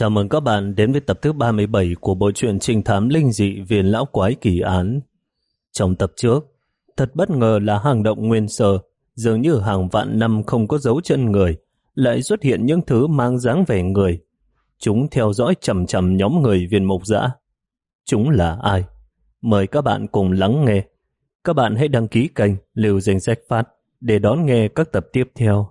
Chào mừng các bạn đến với tập thứ 37 của bộ truyện trinh thám linh dị viền Lão Quái Kỳ Án. Trong tập trước, thật bất ngờ là hàng động nguyên sơ, dường như hàng vạn năm không có dấu chân người, lại xuất hiện những thứ mang dáng vẻ người. Chúng theo dõi chầm chầm nhóm người viên mục dã. Chúng là ai? Mời các bạn cùng lắng nghe. Các bạn hãy đăng ký kênh Lưu Danh Sách Phát để đón nghe các tập tiếp theo.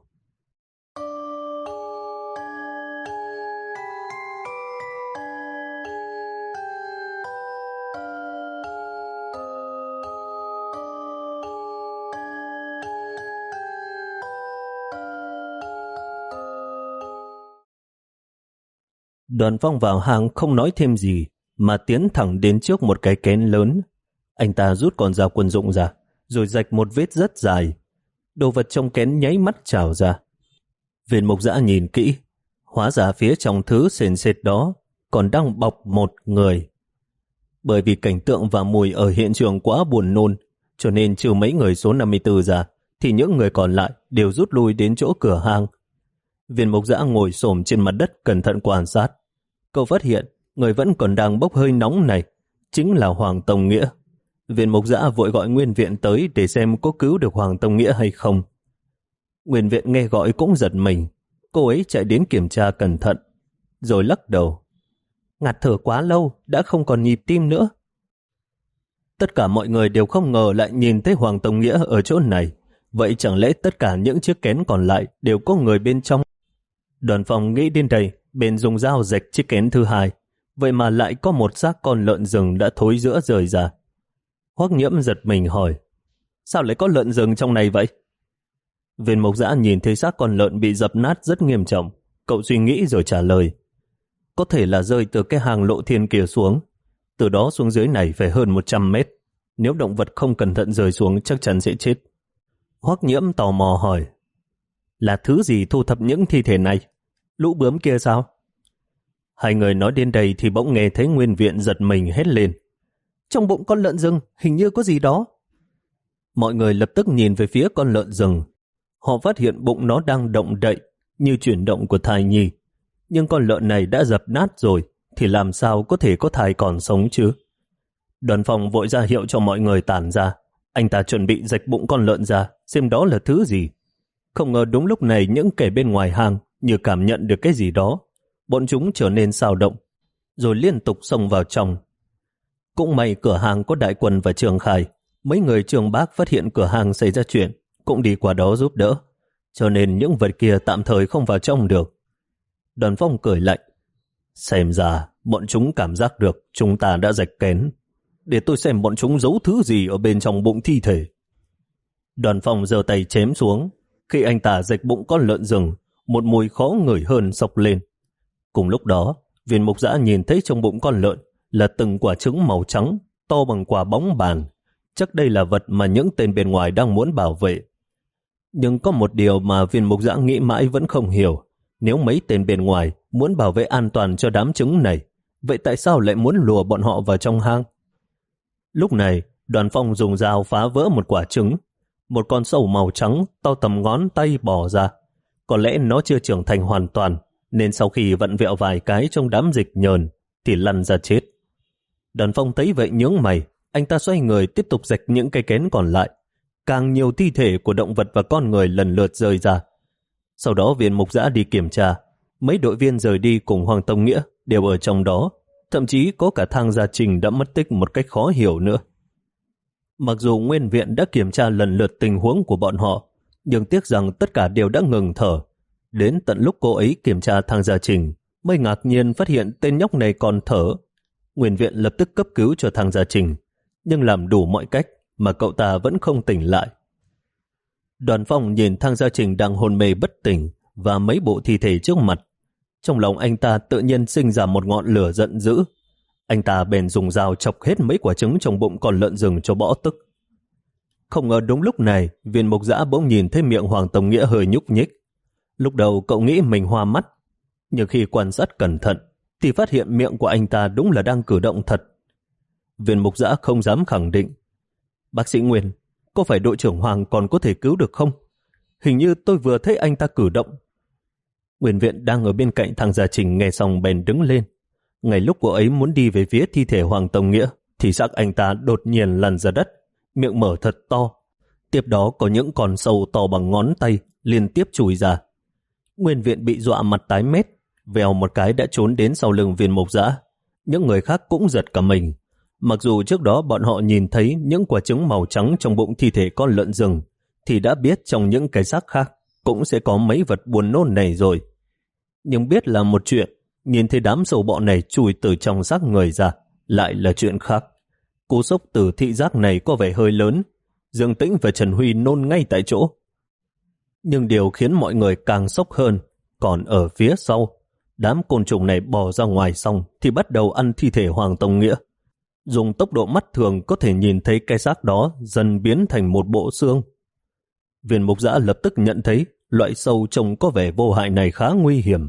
Đoàn phong vào hang không nói thêm gì, mà tiến thẳng đến trước một cái kén lớn. Anh ta rút con dao quân dụng ra, rồi rạch một vết rất dài. Đồ vật trong kén nháy mắt trào ra. Viên mục dã nhìn kỹ, hóa ra phía trong thứ sền sệt đó còn đang bọc một người. Bởi vì cảnh tượng và mùi ở hiện trường quá buồn nôn, cho nên trừ mấy người số 54 ra, thì những người còn lại đều rút lui đến chỗ cửa hang. Viên mục dã ngồi xổm trên mặt đất cẩn thận quan sát. Cậu phát hiện người vẫn còn đang bốc hơi nóng này chính là Hoàng Tông Nghĩa. Viện mục giã vội gọi Nguyên Viện tới để xem có cứu được Hoàng Tông Nghĩa hay không. Nguyên Viện nghe gọi cũng giật mình. Cô ấy chạy đến kiểm tra cẩn thận, rồi lắc đầu. Ngạt thở quá lâu, đã không còn nhịp tim nữa. Tất cả mọi người đều không ngờ lại nhìn thấy Hoàng Tông Nghĩa ở chỗ này. Vậy chẳng lẽ tất cả những chiếc kén còn lại đều có người bên trong? Đoàn phòng nghĩ đến đây, bên dùng dao rạch chiếc kén thứ hai, vậy mà lại có một xác con lợn rừng đã thối giữa rời ra. Hoắc nhiễm giật mình hỏi, sao lại có lợn rừng trong này vậy? Viên mộc giã nhìn thấy xác con lợn bị dập nát rất nghiêm trọng, cậu suy nghĩ rồi trả lời. Có thể là rơi từ cái hàng lộ thiên kia xuống, từ đó xuống dưới này phải hơn 100 mét. Nếu động vật không cẩn thận rơi xuống chắc chắn sẽ chết. Hoắc nhiễm tò mò hỏi, là thứ gì thu thập những thi thể này? lũ bướm kia sao? Hai người nói đến đây thì bỗng nghe thấy nguyên viện giật mình hét lên. Trong bụng con lợn rừng, hình như có gì đó. Mọi người lập tức nhìn về phía con lợn rừng. Họ phát hiện bụng nó đang động đậy, như chuyển động của thai nhi. Nhưng con lợn này đã dập nát rồi, thì làm sao có thể có thai còn sống chứ? Đoàn phòng vội ra hiệu cho mọi người tản ra. Anh ta chuẩn bị rạch bụng con lợn ra, xem đó là thứ gì. Không ngờ đúng lúc này những kẻ bên ngoài hàng như cảm nhận được cái gì đó. Bọn chúng trở nên xào động, rồi liên tục xông vào trong. Cũng may cửa hàng có đại quân và trường khai. Mấy người trường bác phát hiện cửa hàng xảy ra chuyện, cũng đi qua đó giúp đỡ. Cho nên những vật kia tạm thời không vào trong được. Đoàn phong cười lạnh. Xem ra, bọn chúng cảm giác được chúng ta đã rạch kén. Để tôi xem bọn chúng giấu thứ gì ở bên trong bụng thi thể. Đoàn phong giơ tay chém xuống. Khi anh ta rạch bụng con lợn rừng, một mùi khó ngửi hơn sọc lên. Cùng lúc đó, viên mục giã nhìn thấy trong bụng con lợn là từng quả trứng màu trắng, to bằng quả bóng bàn. Chắc đây là vật mà những tên bên ngoài đang muốn bảo vệ. Nhưng có một điều mà viên mục giã nghĩ mãi vẫn không hiểu. Nếu mấy tên bên ngoài muốn bảo vệ an toàn cho đám trứng này, vậy tại sao lại muốn lùa bọn họ vào trong hang? Lúc này, đoàn phong dùng dao phá vỡ một quả trứng. Một con sầu màu trắng to tầm ngón tay bỏ ra. Có lẽ nó chưa trưởng thành hoàn toàn, nên sau khi vận vẹo vài cái trong đám dịch nhờn, thì lăn ra chết. Đoàn phong thấy vậy nhướng mày, anh ta xoay người tiếp tục rạch những cây kén còn lại. Càng nhiều thi thể của động vật và con người lần lượt rơi ra. Sau đó viên mục giã đi kiểm tra. Mấy đội viên rời đi cùng Hoàng Tông Nghĩa đều ở trong đó. Thậm chí có cả thang gia trình đã mất tích một cách khó hiểu nữa. Mặc dù nguyên viện đã kiểm tra lần lượt tình huống của bọn họ, nhưng tiếc rằng tất cả đều đã ngừng thở. Đến tận lúc cô ấy kiểm tra thang gia trình, mới ngạc nhiên phát hiện tên nhóc này còn thở. Nguyên viện lập tức cấp cứu cho thang gia trình, nhưng làm đủ mọi cách mà cậu ta vẫn không tỉnh lại. Đoàn phong nhìn thang gia trình đang hôn mê bất tỉnh và mấy bộ thi thể trước mặt. Trong lòng anh ta tự nhiên sinh ra một ngọn lửa giận dữ. Anh ta bèn dùng dao chọc hết mấy quả trứng trong bụng còn lợn rừng cho bỏ tức. Không ngờ đúng lúc này, viên mục giã bỗng nhìn thấy miệng Hoàng tổng Nghĩa hơi nhúc nhích. Lúc đầu cậu nghĩ mình hoa mắt, nhưng khi quan sát cẩn thận, thì phát hiện miệng của anh ta đúng là đang cử động thật. Viên mục giã không dám khẳng định. Bác sĩ Nguyên, có phải đội trưởng Hoàng còn có thể cứu được không? Hình như tôi vừa thấy anh ta cử động. Nguyên viện đang ở bên cạnh thằng Gia Trình nghe xong bèn đứng lên. Ngày lúc cô ấy muốn đi về phía thi thể Hoàng Tông Nghĩa, thì xác anh ta đột nhiên lăn ra đất, miệng mở thật to. Tiếp đó có những con sâu to bằng ngón tay liên tiếp chùi ra. Nguyên viện bị dọa mặt tái mét, vèo một cái đã trốn đến sau lưng viên mục giã. Những người khác cũng giật cả mình. Mặc dù trước đó bọn họ nhìn thấy những quả trứng màu trắng trong bụng thi thể con lợn rừng, thì đã biết trong những cái xác khác cũng sẽ có mấy vật buồn nôn này rồi. Nhưng biết là một chuyện, nhìn thấy đám sầu bọ này chui từ trong xác người ra, lại là chuyện khác. Cú sốc từ thị giác này có vẻ hơi lớn, Dương Tĩnh và Trần Huy nôn ngay tại chỗ. Nhưng điều khiến mọi người càng sốc hơn, còn ở phía sau, đám côn trùng này bò ra ngoài xong thì bắt đầu ăn thi thể Hoàng Tông Nghĩa. Dùng tốc độ mắt thường có thể nhìn thấy cái xác đó dần biến thành một bộ xương. Viên mục giã lập tức nhận thấy loại sâu trông có vẻ vô hại này khá nguy hiểm.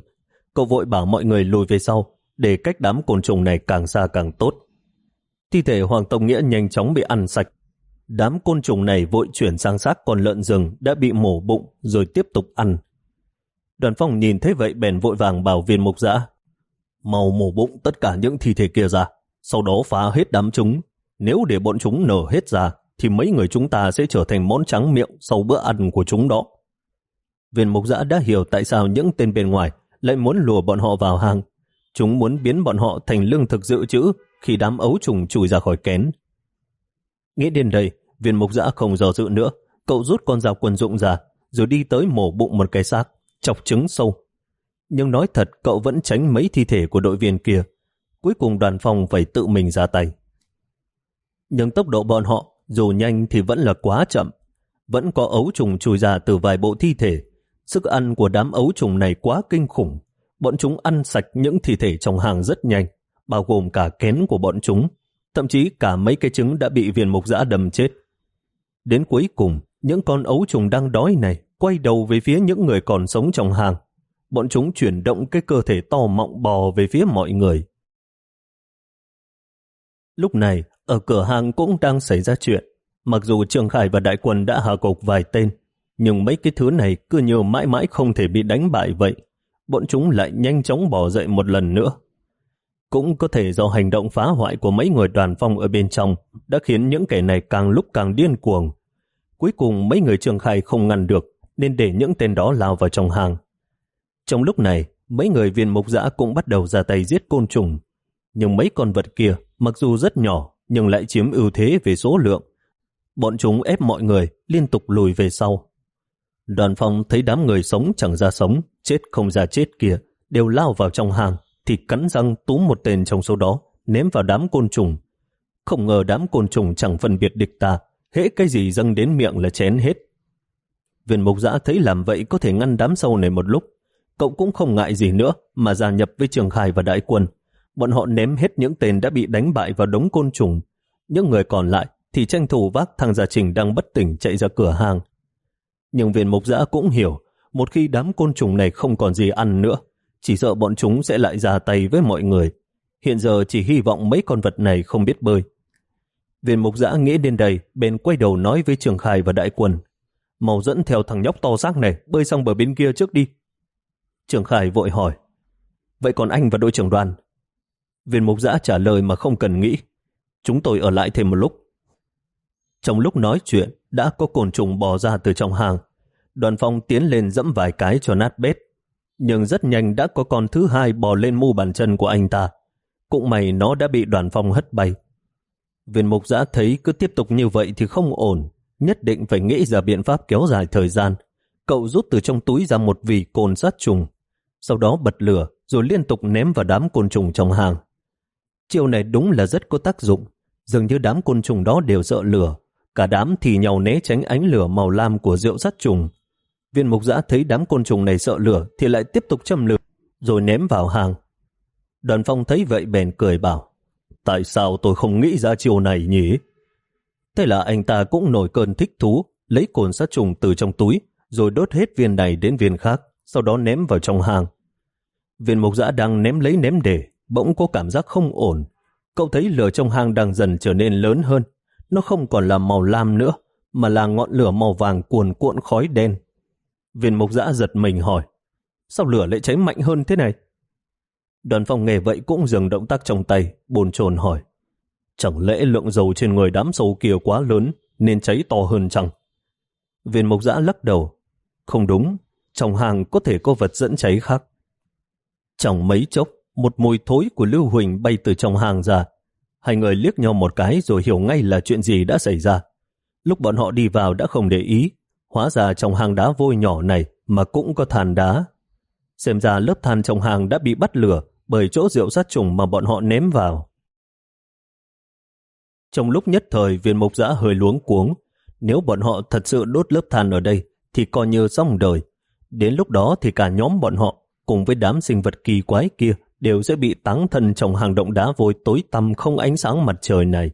Cậu vội bảo mọi người lùi về sau, để cách đám côn trùng này càng xa càng tốt. Thi thể Hoàng Tông Nghĩa nhanh chóng bị ăn sạch. Đám côn trùng này vội chuyển sang xác con lợn rừng đã bị mổ bụng rồi tiếp tục ăn. Đoàn phong nhìn thấy vậy bèn vội vàng bảo viên mục giã. Màu mổ bụng tất cả những thi thể kia ra, sau đó phá hết đám chúng. Nếu để bọn chúng nở hết ra, thì mấy người chúng ta sẽ trở thành món trắng miệng sau bữa ăn của chúng đó. Viên mục giã đã hiểu tại sao những tên bên ngoài lại muốn lùa bọn họ vào hang. Chúng muốn biến bọn họ thành lương thực dự trữ khi đám ấu trùng chui ra khỏi kén. Nghĩ đến đây, viên mục giã không dò dự nữa. Cậu rút con dao quân dụng ra, rồi đi tới mổ bụng một cái xác, chọc trứng sâu. Nhưng nói thật, cậu vẫn tránh mấy thi thể của đội viên kia. Cuối cùng đoàn phòng phải tự mình ra tay. Nhưng tốc độ bọn họ, dù nhanh thì vẫn là quá chậm. Vẫn có ấu trùng chui ra từ vài bộ thi thể. Sức ăn của đám ấu trùng này quá kinh khủng. Bọn chúng ăn sạch những thi thể trong hàng rất nhanh bao gồm cả kén của bọn chúng, thậm chí cả mấy cái trứng đã bị viên mục giã đâm chết. Đến cuối cùng, những con ấu trùng đang đói này quay đầu về phía những người còn sống trong hàng. Bọn chúng chuyển động cái cơ thể to mọng bò về phía mọi người. Lúc này, ở cửa hàng cũng đang xảy ra chuyện. Mặc dù Trường Khải và Đại Quân đã hạ cục vài tên, nhưng mấy cái thứ này cứ như mãi mãi không thể bị đánh bại vậy. Bọn chúng lại nhanh chóng bỏ dậy một lần nữa. Cũng có thể do hành động phá hoại của mấy người đoàn phong ở bên trong đã khiến những kẻ này càng lúc càng điên cuồng. Cuối cùng mấy người trường khai không ngăn được nên để những tên đó lao vào trong hàng. Trong lúc này, mấy người viên mục giã cũng bắt đầu ra tay giết côn trùng. Nhưng mấy con vật kia, mặc dù rất nhỏ, nhưng lại chiếm ưu thế về số lượng. Bọn chúng ép mọi người liên tục lùi về sau. Đoàn phong thấy đám người sống chẳng ra sống, chết không ra chết kia, đều lao vào trong hàng thì cắn răng túm một tên trong số đó, ném vào đám côn trùng. Không ngờ đám côn trùng chẳng phân biệt địch ta, hễ cái gì dâng đến miệng là chén hết. Viên mục giã thấy làm vậy có thể ngăn đám sâu này một lúc. Cậu cũng không ngại gì nữa mà gia nhập với trường khai và đại quân. Bọn họ ném hết những tên đã bị đánh bại vào đống côn trùng. Những người còn lại thì tranh thủ vác thằng gia trình đang bất tỉnh chạy ra cửa hàng. Nhưng viên mục giã cũng hiểu, một khi đám côn trùng này không còn gì ăn nữa, chỉ sợ bọn chúng sẽ lại ra tay với mọi người. Hiện giờ chỉ hy vọng mấy con vật này không biết bơi. Viên mục giã nghĩ đến đây, bên quay đầu nói với Trường Khai và đại quân. Màu dẫn theo thằng nhóc to xác này, bơi sang bờ bên kia trước đi. Trường Khai vội hỏi. Vậy còn anh và đội trưởng đoàn? Viên mục giã trả lời mà không cần nghĩ. Chúng tôi ở lại thêm một lúc. Trong lúc nói chuyện, đã có cồn trùng bò ra từ trong hàng. Đoàn phong tiến lên dẫm vài cái cho nát bét nhưng rất nhanh đã có con thứ hai bò lên mu bàn chân của anh ta. Cũng may nó đã bị đoàn phong hất bay. Viên mục giã thấy cứ tiếp tục như vậy thì không ổn, nhất định phải nghĩ ra biện pháp kéo dài thời gian. Cậu rút từ trong túi ra một vỉ cồn sát trùng, sau đó bật lửa rồi liên tục ném vào đám côn trùng trong hàng. Chiều này đúng là rất có tác dụng, dường như đám côn trùng đó đều sợ lửa, cả đám thì nhau né tránh ánh lửa màu lam của rượu sát trùng, Viên mục giã thấy đám côn trùng này sợ lửa thì lại tiếp tục châm lửa, rồi ném vào hàng. Đoàn phong thấy vậy bèn cười bảo, Tại sao tôi không nghĩ ra chiều này nhỉ? Thế là anh ta cũng nổi cơn thích thú, lấy cồn sát trùng từ trong túi, rồi đốt hết viên này đến viên khác, sau đó ném vào trong hàng. Viên mục giã đang ném lấy ném để, bỗng có cảm giác không ổn. Cậu thấy lửa trong hang đang dần trở nên lớn hơn. Nó không còn là màu lam nữa, mà là ngọn lửa màu vàng cuồn cuộn khói đen Viên mục giã giật mình hỏi, sao lửa lại cháy mạnh hơn thế này? Đoàn phong nghề vậy cũng dừng động tác trong tay, bồn chồn hỏi. Chẳng lẽ lượng dầu trên người đám sâu kia quá lớn nên cháy to hơn chăng? Viên mộc giã lắc đầu. Không đúng, trong hàng có thể có vật dẫn cháy khác. Chẳng mấy chốc, một mùi thối của Lưu Huỳnh bay từ trong hàng ra. Hai người liếc nhau một cái rồi hiểu ngay là chuyện gì đã xảy ra. Lúc bọn họ đi vào đã không để ý, hóa ra trong hang đá vôi nhỏ này mà cũng có than đá. Xem ra lớp than trong hang đã bị bắt lửa bởi chỗ rượu sát trùng mà bọn họ ném vào. Trong lúc nhất thời viên mục giã hơi luống cuống, nếu bọn họ thật sự đốt lớp than ở đây thì coi như xong đời. Đến lúc đó thì cả nhóm bọn họ cùng với đám sinh vật kỳ quái kia đều sẽ bị táng thân trong hang động đá vôi tối tăm không ánh sáng mặt trời này.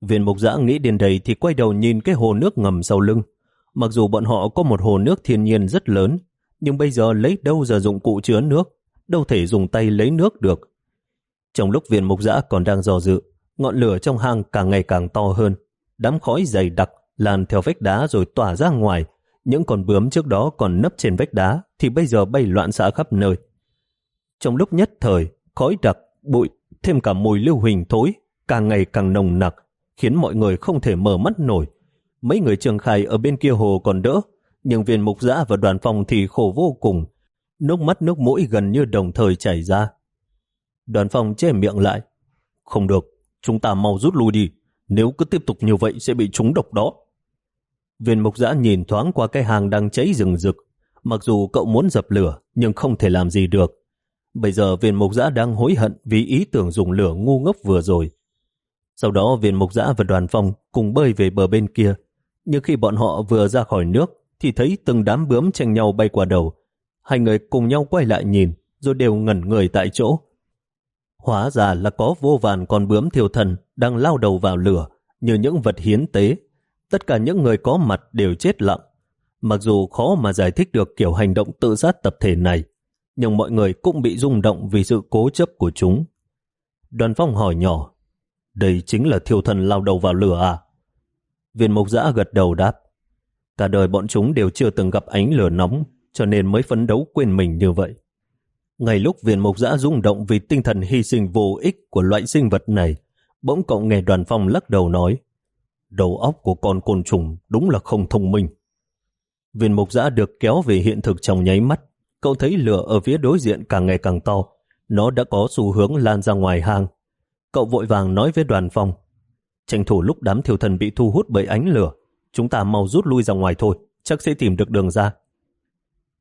Viên mục giã nghĩ đến đây thì quay đầu nhìn cái hồ nước ngầm sau lưng. Mặc dù bọn họ có một hồ nước thiên nhiên rất lớn, nhưng bây giờ lấy đâu giờ dụng cụ chứa nước, đâu thể dùng tay lấy nước được. Trong lúc viên mục giã còn đang dò dự, ngọn lửa trong hang càng ngày càng to hơn. Đám khói dày đặc lan theo vách đá rồi tỏa ra ngoài. Những con bướm trước đó còn nấp trên vách đá thì bây giờ bay loạn xạ khắp nơi. Trong lúc nhất thời, khói đặc, bụi, thêm cả mùi lưu huỳnh thối, càng ngày càng nồng nặc, khiến mọi người không thể mở mắt nổi. Mấy người trường khai ở bên kia hồ còn đỡ, nhưng viên mục giã và đoàn phòng thì khổ vô cùng. Nước mắt nước mũi gần như đồng thời chảy ra. Đoàn phòng che miệng lại. Không được, chúng ta mau rút lui đi. Nếu cứ tiếp tục như vậy sẽ bị trúng độc đó. Viên mục giã nhìn thoáng qua cái hàng đang cháy rừng rực. Mặc dù cậu muốn dập lửa, nhưng không thể làm gì được. Bây giờ viên mục giã đang hối hận vì ý tưởng dùng lửa ngu ngốc vừa rồi. Sau đó viên mục giã và đoàn phong cùng bơi về bờ bên kia. Nhưng khi bọn họ vừa ra khỏi nước, thì thấy từng đám bướm tranh nhau bay qua đầu. Hai người cùng nhau quay lại nhìn, rồi đều ngẩn người tại chỗ. Hóa ra là có vô vàn con bướm thiêu thần đang lao đầu vào lửa, như những vật hiến tế. Tất cả những người có mặt đều chết lặng. Mặc dù khó mà giải thích được kiểu hành động tự sát tập thể này, nhưng mọi người cũng bị rung động vì sự cố chấp của chúng. Đoàn phong hỏi nhỏ, đây chính là thiêu thần lao đầu vào lửa à? Viên mục giã gật đầu đáp, cả đời bọn chúng đều chưa từng gặp ánh lửa nóng, cho nên mới phấn đấu quên mình như vậy. Ngay lúc viên mục giã rung động vì tinh thần hy sinh vô ích của loại sinh vật này, bỗng cậu nghe đoàn phong lắc đầu nói, đầu óc của con côn trùng đúng là không thông minh. Viên mục giã được kéo về hiện thực trong nháy mắt, cậu thấy lửa ở phía đối diện càng ngày càng to, nó đã có xu hướng lan ra ngoài hang. Cậu vội vàng nói với đoàn phong, tranh thủ lúc đám thiêu thần bị thu hút bởi ánh lửa, chúng ta mau rút lui ra ngoài thôi, chắc sẽ tìm được đường ra.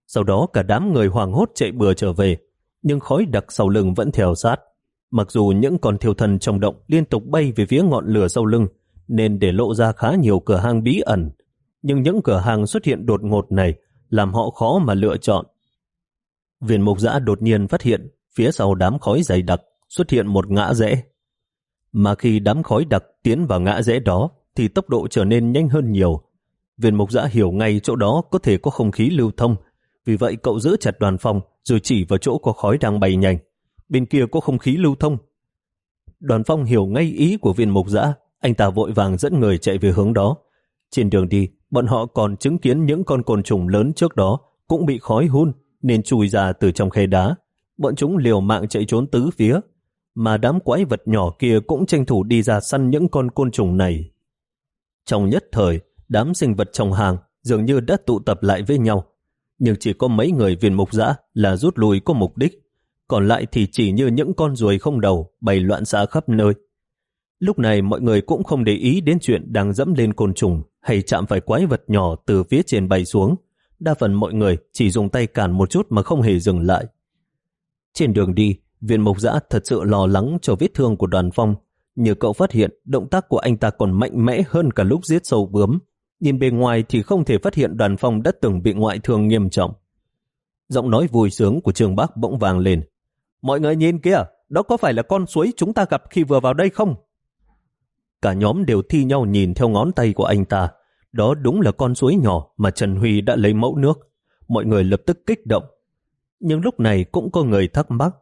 Sau đó cả đám người hoàng hốt chạy bừa trở về, nhưng khói đặc sau lưng vẫn theo sát. Mặc dù những con thiêu thần trong động liên tục bay về phía ngọn lửa sau lưng, nên để lộ ra khá nhiều cửa hàng bí ẩn, nhưng những cửa hàng xuất hiện đột ngột này làm họ khó mà lựa chọn. Viên mục giã đột nhiên phát hiện phía sau đám khói dày đặc xuất hiện một ngã rẽ. Mà khi đám khói đặc tiến vào ngã rẽ đó thì tốc độ trở nên nhanh hơn nhiều. Viên mục giã hiểu ngay chỗ đó có thể có không khí lưu thông, vì vậy cậu giữ chặt đoàn phòng rồi chỉ vào chỗ có khói đang bay nhanh. Bên kia có không khí lưu thông. Đoàn phong hiểu ngay ý của viên mục giã, anh ta vội vàng dẫn người chạy về hướng đó. Trên đường đi, bọn họ còn chứng kiến những con côn trùng lớn trước đó cũng bị khói hun nên chui ra từ trong khe đá. Bọn chúng liều mạng chạy trốn tứ phía, mà đám quái vật nhỏ kia cũng tranh thủ đi ra săn những con côn trùng này. Trong nhất thời, đám sinh vật trong hàng dường như đã tụ tập lại với nhau, nhưng chỉ có mấy người viên mục giã là rút lui có mục đích, còn lại thì chỉ như những con ruồi không đầu bày loạn xạ khắp nơi. Lúc này mọi người cũng không để ý đến chuyện đang dẫm lên côn trùng hay chạm phải quái vật nhỏ từ phía trên bay xuống. Đa phần mọi người chỉ dùng tay cản một chút mà không hề dừng lại. Trên đường đi, viên mục giã thật sự lo lắng cho vết thương của đoàn phong. Như cậu phát hiện, động tác của anh ta còn mạnh mẽ hơn cả lúc giết sâu bướm. Nhìn bề ngoài thì không thể phát hiện đoàn phong đã từng bị ngoại thương nghiêm trọng. Giọng nói vui sướng của trường bác bỗng vàng lên. Mọi người nhìn kìa, đó có phải là con suối chúng ta gặp khi vừa vào đây không? Cả nhóm đều thi nhau nhìn theo ngón tay của anh ta. Đó đúng là con suối nhỏ mà Trần Huy đã lấy mẫu nước. Mọi người lập tức kích động. Nhưng lúc này cũng có người thắc mắc.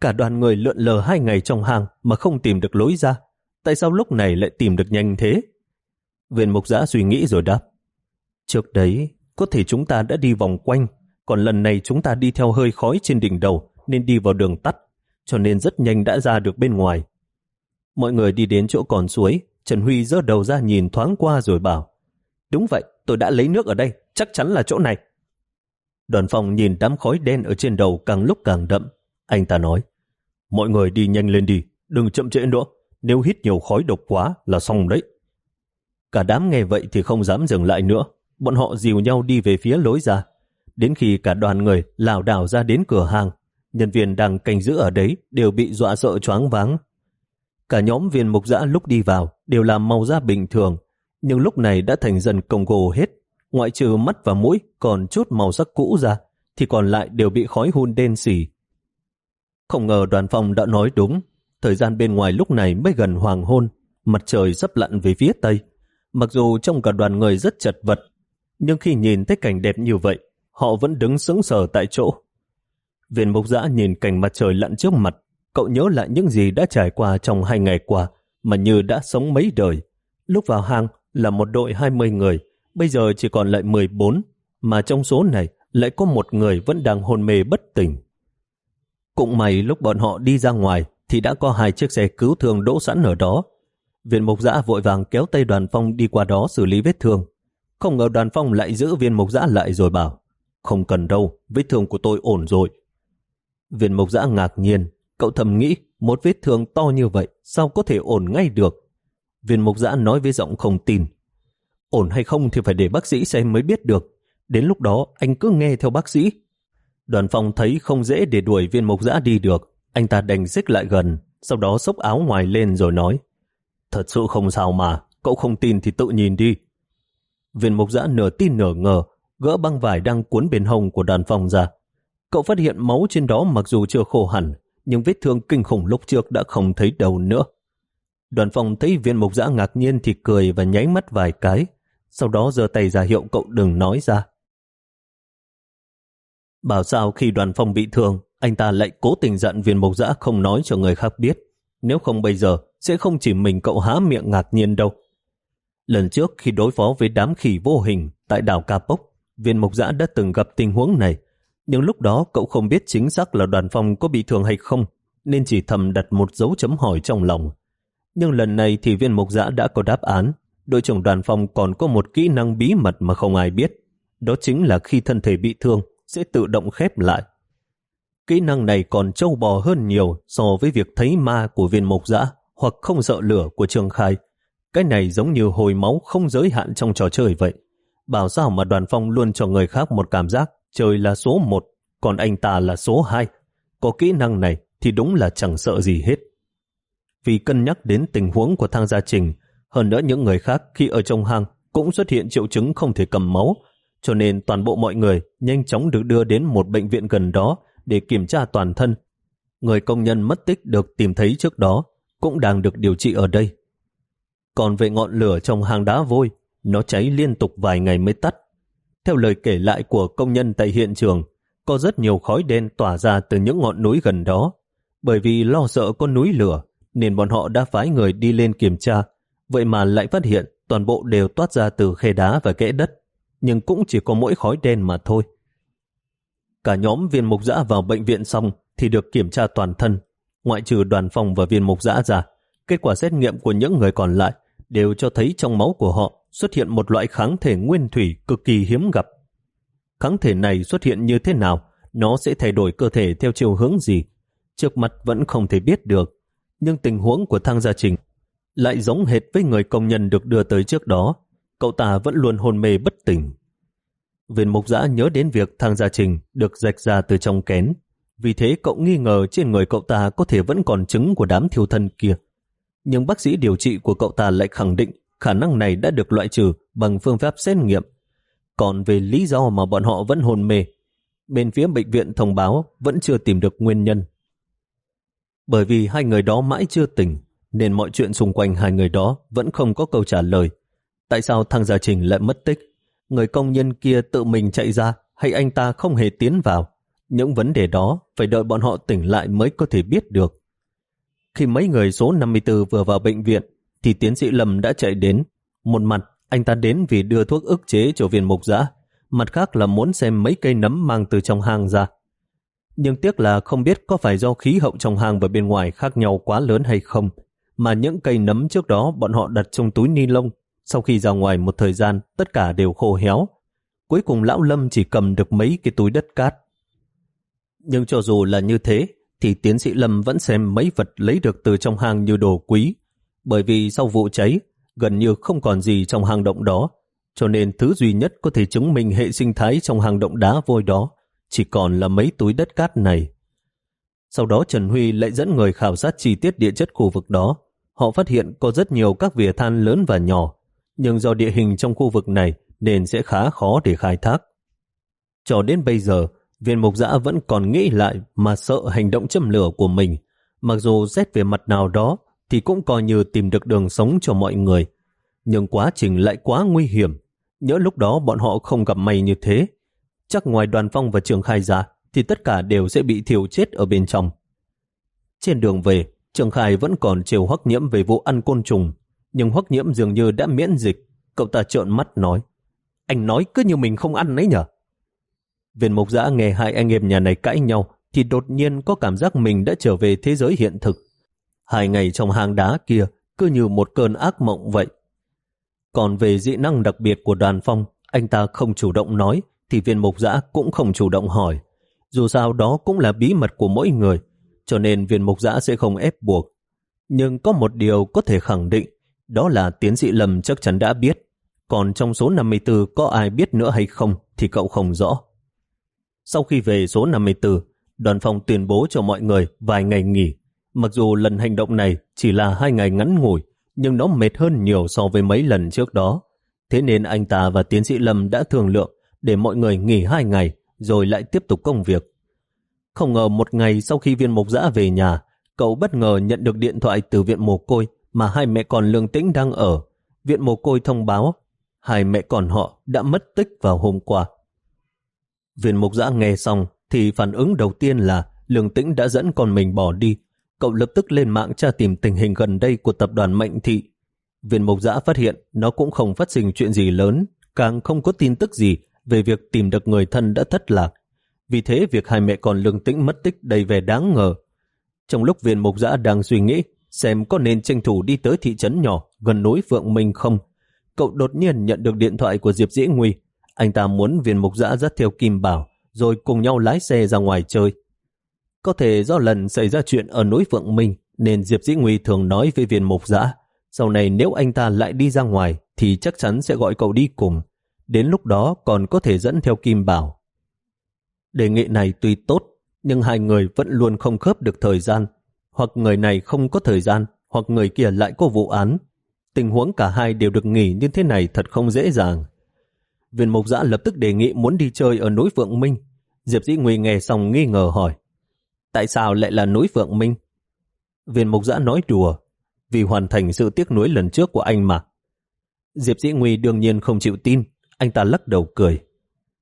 Cả đoàn người lượn lờ hai ngày trong hang mà không tìm được lối ra. Tại sao lúc này lại tìm được nhanh thế? Viên mục giã suy nghĩ rồi đáp. Trước đấy, có thể chúng ta đã đi vòng quanh, còn lần này chúng ta đi theo hơi khói trên đỉnh đầu nên đi vào đường tắt, cho nên rất nhanh đã ra được bên ngoài. Mọi người đi đến chỗ còn suối, Trần Huy giơ đầu ra nhìn thoáng qua rồi bảo Đúng vậy, tôi đã lấy nước ở đây, chắc chắn là chỗ này. Đoàn phòng nhìn đám khói đen ở trên đầu càng lúc càng đậm. Anh ta nói Mọi người đi nhanh lên đi, đừng chậm trễ nữa. Nếu hít nhiều khói độc quá là xong đấy. Cả đám nghe vậy thì không dám dừng lại nữa. Bọn họ dìu nhau đi về phía lối ra. Đến khi cả đoàn người lảo đảo ra đến cửa hàng, nhân viên đang canh giữ ở đấy đều bị dọa sợ choáng váng. Cả nhóm viên mục dã lúc đi vào đều là màu da bình thường, nhưng lúc này đã thành dần công gồ hết. Ngoại trừ mắt và mũi còn chút màu sắc cũ ra, thì còn lại đều bị khói hun đen xỉ. Không ngờ đoàn phòng đã nói đúng, thời gian bên ngoài lúc này mới gần hoàng hôn, mặt trời sắp lặn về phía tây. Mặc dù trong cả đoàn người rất chật vật, nhưng khi nhìn thấy cảnh đẹp như vậy, họ vẫn đứng sững sờ tại chỗ. Viên mục giã nhìn cảnh mặt trời lặn trước mặt, cậu nhớ lại những gì đã trải qua trong hai ngày qua, mà như đã sống mấy đời. Lúc vào hang là một đội 20 người, bây giờ chỉ còn lại 14, mà trong số này lại có một người vẫn đang hôn mê bất tỉnh. Cũng may lúc bọn họ đi ra ngoài thì đã có hai chiếc xe cứu thương đỗ sẵn ở đó. Viên mục giã vội vàng kéo tay đoàn phong đi qua đó xử lý vết thương. Không ngờ đoàn phong lại giữ viên mục giã lại rồi bảo không cần đâu, vết thương của tôi ổn rồi. Viên mục giã ngạc nhiên, cậu thầm nghĩ một vết thương to như vậy sao có thể ổn ngay được. Viên mục giã nói với giọng không tin. Ổn hay không thì phải để bác sĩ xem mới biết được. Đến lúc đó anh cứ nghe theo bác sĩ. Đoàn phong thấy không dễ để đuổi viên mục giã đi được. Anh ta đành xích lại gần, sau đó xốc áo ngoài lên rồi nói Thật sự không sao mà, cậu không tin thì tự nhìn đi. Viên mục giã nửa tin nửa ngờ, gỡ băng vải đang cuốn bên hông của đoàn phong ra. Cậu phát hiện máu trên đó mặc dù chưa khô hẳn, nhưng vết thương kinh khủng lúc trước đã không thấy đâu nữa. Đoàn phong thấy viên mục giã ngạc nhiên thì cười và nháy mắt vài cái, sau đó giơ tay ra hiệu cậu đừng nói ra. Bảo sao khi đoàn phong bị thương, anh ta lại cố tình dặn viên Mộc giã không nói cho người khác biết. Nếu không bây giờ, sẽ không chỉ mình cậu há miệng ngạc nhiên đâu. Lần trước khi đối phó với đám khỉ vô hình tại đảo Ca Pốc, viên Mộc giã đã từng gặp tình huống này. Nhưng lúc đó cậu không biết chính xác là đoàn phong có bị thương hay không, nên chỉ thầm đặt một dấu chấm hỏi trong lòng. Nhưng lần này thì viên Mộc giã đã có đáp án. Đội trưởng đoàn phong còn có một kỹ năng bí mật mà không ai biết. Đó chính là khi thân thể bị thương, sẽ tự động khép lại. Kỹ năng này còn trâu bò hơn nhiều so với việc thấy ma của viên Mộc Dã hoặc không sợ lửa của Trường Khai. Cái này giống như hồi máu không giới hạn trong trò chơi vậy. Bảo sao mà đoàn phong luôn cho người khác một cảm giác trời là số một, còn anh ta là số hai. Có kỹ năng này thì đúng là chẳng sợ gì hết. Vì cân nhắc đến tình huống của thang gia trình, hơn nữa những người khác khi ở trong hang cũng xuất hiện triệu chứng không thể cầm máu, cho nên toàn bộ mọi người nhanh chóng được đưa đến một bệnh viện gần đó để kiểm tra toàn thân. Người công nhân mất tích được tìm thấy trước đó cũng đang được điều trị ở đây. Còn về ngọn lửa trong hang đá vôi, nó cháy liên tục vài ngày mới tắt. Theo lời kể lại của công nhân tại hiện trường, có rất nhiều khói đen tỏa ra từ những ngọn núi gần đó. Bởi vì lo sợ có núi lửa, nên bọn họ đã phái người đi lên kiểm tra. Vậy mà lại phát hiện toàn bộ đều toát ra từ khe đá và kẽ đất, nhưng cũng chỉ có mỗi khói đen mà thôi. Cả nhóm viên mục giã vào bệnh viện xong thì được kiểm tra toàn thân, ngoại trừ đoàn phòng và viên mục giã ra. Kết quả xét nghiệm của những người còn lại đều cho thấy trong máu của họ xuất hiện một loại kháng thể nguyên thủy cực kỳ hiếm gặp. Kháng thể này xuất hiện như thế nào, nó sẽ thay đổi cơ thể theo chiều hướng gì, trước mặt vẫn không thể biết được. Nhưng tình huống của thang gia trình lại giống hệt với người công nhân được đưa tới trước đó, cậu ta vẫn luôn hôn mê bất tỉnh. Viên mục giã nhớ đến việc thang gia trình được rạch ra từ trong kén. Vì thế cậu nghi ngờ trên người cậu ta có thể vẫn còn trứng của đám thiêu thân kia. Nhưng bác sĩ điều trị của cậu ta lại khẳng định khả năng này đã được loại trừ bằng phương pháp xét nghiệm. Còn về lý do mà bọn họ vẫn hôn mê, bên phía bệnh viện thông báo vẫn chưa tìm được nguyên nhân. Bởi vì hai người đó mãi chưa tỉnh, nên mọi chuyện xung quanh hai người đó vẫn không có câu trả lời. Tại sao thằng Gia Trình lại mất tích? Người công nhân kia tự mình chạy ra hay anh ta không hề tiến vào? Những vấn đề đó phải đợi bọn họ tỉnh lại mới có thể biết được. Khi mấy người số 54 vừa vào bệnh viện, thì tiến sĩ Lâm đã chạy đến. Một mặt, anh ta đến vì đưa thuốc ức chế cho viên mục giã, mặt khác là muốn xem mấy cây nấm mang từ trong hang ra. Nhưng tiếc là không biết có phải do khí hậu trong hang và bên ngoài khác nhau quá lớn hay không, mà những cây nấm trước đó bọn họ đặt trong túi ni lông, sau khi ra ngoài một thời gian, tất cả đều khô héo. Cuối cùng lão Lâm chỉ cầm được mấy cái túi đất cát. Nhưng cho dù là như thế, thì tiến sĩ Lâm vẫn xem mấy vật lấy được từ trong hang như đồ quý, bởi vì sau vụ cháy, gần như không còn gì trong hang động đó, cho nên thứ duy nhất có thể chứng minh hệ sinh thái trong hang động đá vôi đó chỉ còn là mấy túi đất cát này. Sau đó Trần Huy lại dẫn người khảo sát chi tiết địa chất khu vực đó. Họ phát hiện có rất nhiều các vỉa than lớn và nhỏ, nhưng do địa hình trong khu vực này nên sẽ khá khó để khai thác. Cho đến bây giờ, viên mục giã vẫn còn nghĩ lại mà sợ hành động châm lửa của mình. Mặc dù xét về mặt nào đó thì cũng coi như tìm được đường sống cho mọi người. Nhưng quá trình lại quá nguy hiểm. Nhớ lúc đó bọn họ không gặp may như thế. Chắc ngoài đoàn phong và trường khai ra thì tất cả đều sẽ bị thiểu chết ở bên trong. Trên đường về, Trường Khai vẫn còn trêu hoắc nhiễm về vụ ăn côn trùng, nhưng hoắc nhiễm dường như đã miễn dịch. Cậu ta trợn mắt nói, anh nói cứ như mình không ăn ấy nhở. Viên mục giã nghe hai anh em nhà này cãi nhau, thì đột nhiên có cảm giác mình đã trở về thế giới hiện thực. Hai ngày trong hang đá kia cứ như một cơn ác mộng vậy. Còn về dị năng đặc biệt của đoàn phong, anh ta không chủ động nói, thì viên mục giã cũng không chủ động hỏi. Dù sao đó cũng là bí mật của mỗi người, cho nên viên mục giã sẽ không ép buộc. Nhưng có một điều có thể khẳng định, đó là tiến sĩ Lâm chắc chắn đã biết. Còn trong số 54 có ai biết nữa hay không thì cậu không rõ. Sau khi về số 54, đoàn phòng tuyên bố cho mọi người vài ngày nghỉ. Mặc dù lần hành động này chỉ là hai ngày ngắn ngủi, nhưng nó mệt hơn nhiều so với mấy lần trước đó. Thế nên anh ta và tiến sĩ Lâm đã thương lượng để mọi người nghỉ hai ngày rồi lại tiếp tục công việc. Không ngờ một ngày sau khi viên mục giã về nhà, cậu bất ngờ nhận được điện thoại từ viện mồ côi mà hai mẹ con Lương Tĩnh đang ở. Viện mồ côi thông báo hai mẹ con họ đã mất tích vào hôm qua. Viên mục giã nghe xong thì phản ứng đầu tiên là Lương Tĩnh đã dẫn con mình bỏ đi. Cậu lập tức lên mạng tra tìm tình hình gần đây của tập đoàn Mạnh Thị. Viên mục giã phát hiện nó cũng không phát sinh chuyện gì lớn, càng không có tin tức gì về việc tìm được người thân đã thất lạc. Vì thế việc hai mẹ con lương tĩnh mất tích đầy vẻ đáng ngờ. Trong lúc viên mục giã đang suy nghĩ xem có nên tranh thủ đi tới thị trấn nhỏ gần núi Phượng Minh không, cậu đột nhiên nhận được điện thoại của Diệp Dĩ Nguy. Anh ta muốn viên mục giã dắt theo Kim Bảo rồi cùng nhau lái xe ra ngoài chơi. Có thể do lần xảy ra chuyện ở núi Phượng Minh nên Diệp Dĩ Nguy thường nói với viên mục giã sau này nếu anh ta lại đi ra ngoài thì chắc chắn sẽ gọi cậu đi cùng. Đến lúc đó còn có thể dẫn theo Kim Bảo. Đề nghị này tuy tốt, nhưng hai người vẫn luôn không khớp được thời gian. Hoặc người này không có thời gian, hoặc người kia lại có vụ án. Tình huống cả hai đều được nghỉ như thế này thật không dễ dàng. Viên Mộc giã lập tức đề nghị muốn đi chơi ở núi Phượng Minh. Diệp Dĩ Nguy nghe xong nghi ngờ hỏi. Tại sao lại là núi Phượng Minh? Viên Mộc giã nói đùa, vì hoàn thành sự tiếc nuối lần trước của anh mà. Diệp Dĩ Nguy đương nhiên không chịu tin, anh ta lắc đầu cười.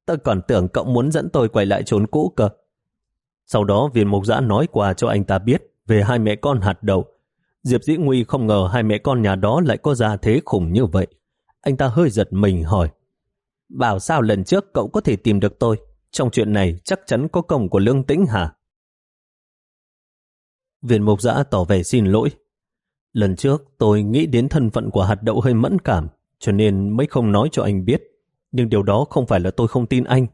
ta còn tưởng cậu muốn dẫn tôi quay lại trốn cũ cơ. Sau đó viên Mộc giã nói qua cho anh ta biết về hai mẹ con hạt đậu. Diệp Dĩ Nguy không ngờ hai mẹ con nhà đó lại có gia thế khủng như vậy. Anh ta hơi giật mình hỏi. Bảo sao lần trước cậu có thể tìm được tôi? Trong chuyện này chắc chắn có công của lương tĩnh hả? Viện mục giã tỏ vẻ xin lỗi. Lần trước tôi nghĩ đến thân phận của hạt đậu hơi mẫn cảm, cho nên mới không nói cho anh biết nhưng điều đó không phải là tôi không tin anh.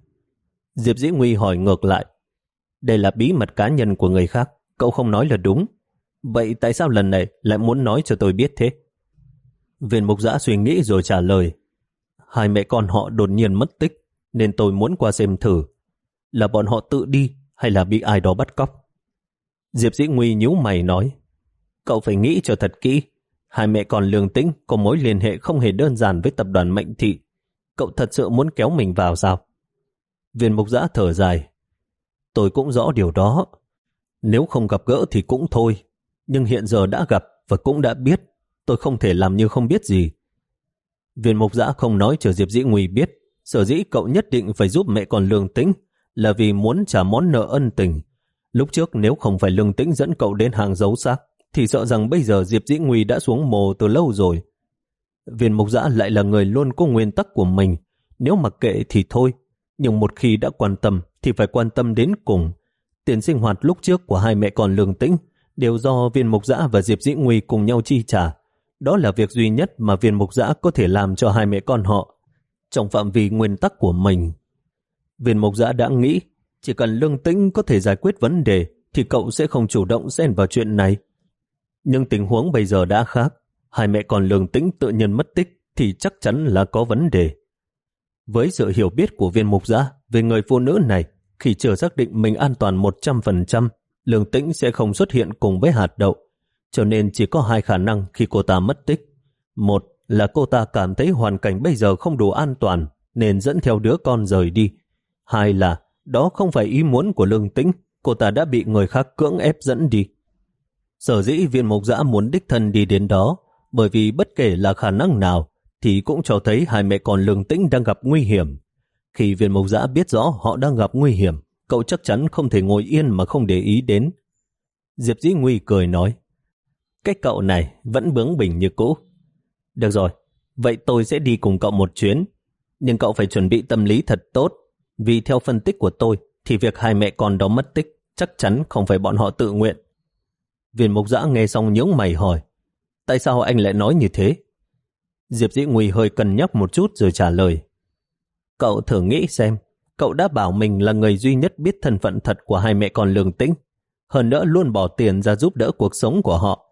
Diệp Dĩ Nguy hỏi ngược lại. Đây là bí mật cá nhân của người khác, cậu không nói là đúng. Vậy tại sao lần này lại muốn nói cho tôi biết thế? Viên mục giã suy nghĩ rồi trả lời. Hai mẹ con họ đột nhiên mất tích, nên tôi muốn qua xem thử. Là bọn họ tự đi hay là bị ai đó bắt cóc? Diệp Dĩ Nguy nhíu mày nói. Cậu phải nghĩ cho thật kỹ. Hai mẹ con lương tĩnh có mối liên hệ không hề đơn giản với tập đoàn Mệnh Thị Cậu thật sự muốn kéo mình vào sao? Viên mục giã thở dài. Tôi cũng rõ điều đó. Nếu không gặp gỡ thì cũng thôi. Nhưng hiện giờ đã gặp và cũng đã biết. Tôi không thể làm như không biết gì. Viên mục giã không nói cho Diệp Dĩ Nguy biết. Sở dĩ cậu nhất định phải giúp mẹ còn lương tĩnh là vì muốn trả món nợ ân tình. Lúc trước nếu không phải lương tĩnh dẫn cậu đến hàng giấu xác thì sợ rằng bây giờ Diệp Dĩ Nguy đã xuống mồ từ lâu rồi. Viên mục giã lại là người luôn có nguyên tắc của mình. Nếu mặc kệ thì thôi, Nhưng một khi đã quan tâm thì phải quan tâm đến cùng. Tiền sinh hoạt lúc trước của hai mẹ con lương tĩnh đều do viên mục giã và Diệp Dĩ Nguy cùng nhau chi trả. Đó là việc duy nhất mà viên mục giã có thể làm cho hai mẹ con họ trong phạm vi nguyên tắc của mình. Viên mục giã đã nghĩ chỉ cần lương tĩnh có thể giải quyết vấn đề thì cậu sẽ không chủ động xen vào chuyện này. Nhưng tình huống bây giờ đã khác. Hai mẹ con lương tĩnh tự nhiên mất tích thì chắc chắn là có vấn đề. Với sự hiểu biết của viên mục giã về người phụ nữ này, khi chưa xác định mình an toàn 100%, lương tĩnh sẽ không xuất hiện cùng với hạt đậu. Cho nên chỉ có hai khả năng khi cô ta mất tích. Một là cô ta cảm thấy hoàn cảnh bây giờ không đủ an toàn nên dẫn theo đứa con rời đi. Hai là đó không phải ý muốn của lương tĩnh, cô ta đã bị người khác cưỡng ép dẫn đi. Sở dĩ viên mục giã muốn đích thân đi đến đó bởi vì bất kể là khả năng nào thì cũng cho thấy hai mẹ con lương tĩnh đang gặp nguy hiểm. Khi viên Mộc giã biết rõ họ đang gặp nguy hiểm, cậu chắc chắn không thể ngồi yên mà không để ý đến. Diệp Dĩ Nguy cười nói, cái cậu này vẫn bướng bỉnh như cũ. Được rồi, vậy tôi sẽ đi cùng cậu một chuyến, nhưng cậu phải chuẩn bị tâm lý thật tốt, vì theo phân tích của tôi thì việc hai mẹ con đó mất tích chắc chắn không phải bọn họ tự nguyện. Viên mục giã nghe xong nhướng mày hỏi, tại sao anh lại nói như thế? Diệp Dĩ Nguy hơi cân nhắc một chút rồi trả lời. Cậu thử nghĩ xem, cậu đã bảo mình là người duy nhất biết thân phận thật của hai mẹ con lương tĩnh, hơn nữa luôn bỏ tiền ra giúp đỡ cuộc sống của họ.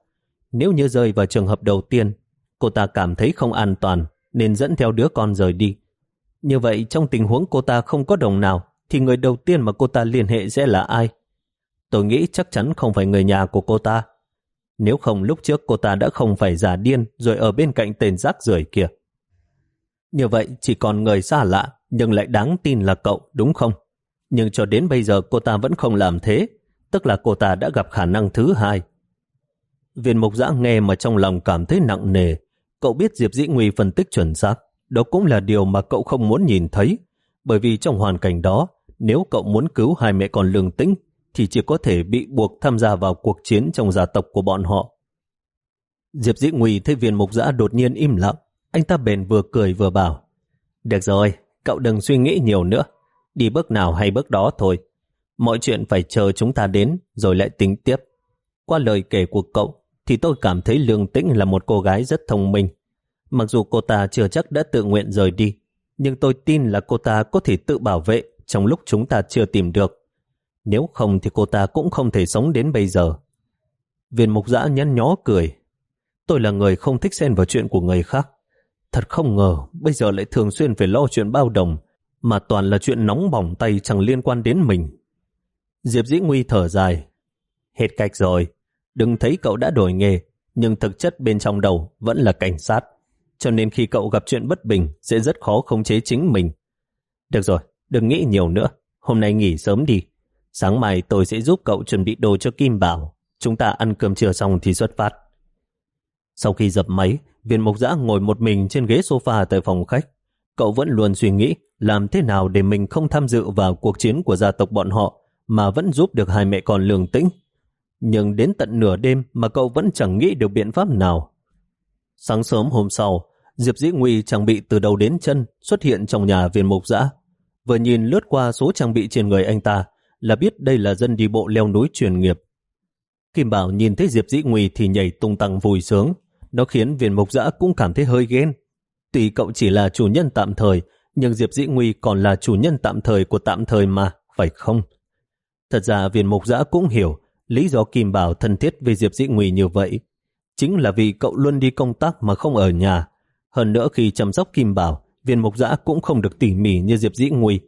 Nếu như rơi vào trường hợp đầu tiên, cô ta cảm thấy không an toàn nên dẫn theo đứa con rời đi. Như vậy trong tình huống cô ta không có đồng nào thì người đầu tiên mà cô ta liên hệ sẽ là ai? Tôi nghĩ chắc chắn không phải người nhà của cô ta. Nếu không lúc trước cô ta đã không phải giả điên rồi ở bên cạnh tên rác rưởi kia. Như vậy chỉ còn người xa lạ nhưng lại đáng tin là cậu, đúng không? Nhưng cho đến bây giờ cô ta vẫn không làm thế, tức là cô ta đã gặp khả năng thứ hai. Viên mục giã nghe mà trong lòng cảm thấy nặng nề. Cậu biết Diệp Dĩ Nguy phân tích chuẩn xác, đó cũng là điều mà cậu không muốn nhìn thấy. Bởi vì trong hoàn cảnh đó, nếu cậu muốn cứu hai mẹ con lương tĩnh, thì chỉ có thể bị buộc tham gia vào cuộc chiến trong gia tộc của bọn họ. Diệp Dĩ Nguy thấy viên mục giã đột nhiên im lặng, anh ta bền vừa cười vừa bảo, Được rồi, cậu đừng suy nghĩ nhiều nữa, đi bước nào hay bước đó thôi. Mọi chuyện phải chờ chúng ta đến rồi lại tính tiếp. Qua lời kể của cậu thì tôi cảm thấy Lương Tĩnh là một cô gái rất thông minh. Mặc dù cô ta chưa chắc đã tự nguyện rời đi, nhưng tôi tin là cô ta có thể tự bảo vệ trong lúc chúng ta chưa tìm được. Nếu không thì cô ta cũng không thể sống đến bây giờ. Viên mục giã nhăn nhó cười. Tôi là người không thích xen vào chuyện của người khác. Thật không ngờ bây giờ lại thường xuyên phải lo chuyện bao đồng mà toàn là chuyện nóng bỏng tay chẳng liên quan đến mình. Diệp Dĩ Nguy thở dài. Hết cách rồi. Đừng thấy cậu đã đổi nghề nhưng thực chất bên trong đầu vẫn là cảnh sát. Cho nên khi cậu gặp chuyện bất bình sẽ rất khó khống chế chính mình. Được rồi, đừng nghĩ nhiều nữa. Hôm nay nghỉ sớm đi. Sáng mai tôi sẽ giúp cậu chuẩn bị đồ cho Kim Bảo. Chúng ta ăn cơm trưa xong thì xuất phát. Sau khi dập máy, viên Mộc giã ngồi một mình trên ghế sofa tại phòng khách. Cậu vẫn luôn suy nghĩ làm thế nào để mình không tham dự vào cuộc chiến của gia tộc bọn họ mà vẫn giúp được hai mẹ con lường tĩnh. Nhưng đến tận nửa đêm mà cậu vẫn chẳng nghĩ được biện pháp nào. Sáng sớm hôm sau, Diệp Dĩ Nguy trang bị từ đầu đến chân xuất hiện trong nhà viên mục giã. Vừa nhìn lướt qua số trang bị trên người anh ta, là biết đây là dân đi bộ leo núi truyền nghiệp. Kim Bảo nhìn thấy Diệp Dĩ Nguy thì nhảy tung tăng vui sướng. Nó khiến viên mục giã cũng cảm thấy hơi ghen. Tuy cậu chỉ là chủ nhân tạm thời, nhưng Diệp Dĩ Nguy còn là chủ nhân tạm thời của tạm thời mà, phải không? Thật ra viên mục giã cũng hiểu lý do Kim Bảo thân thiết với Diệp Dĩ Nguy như vậy. Chính là vì cậu luôn đi công tác mà không ở nhà. Hơn nữa khi chăm sóc Kim Bảo, viên mục giã cũng không được tỉ mỉ như Diệp Dĩ Nguy.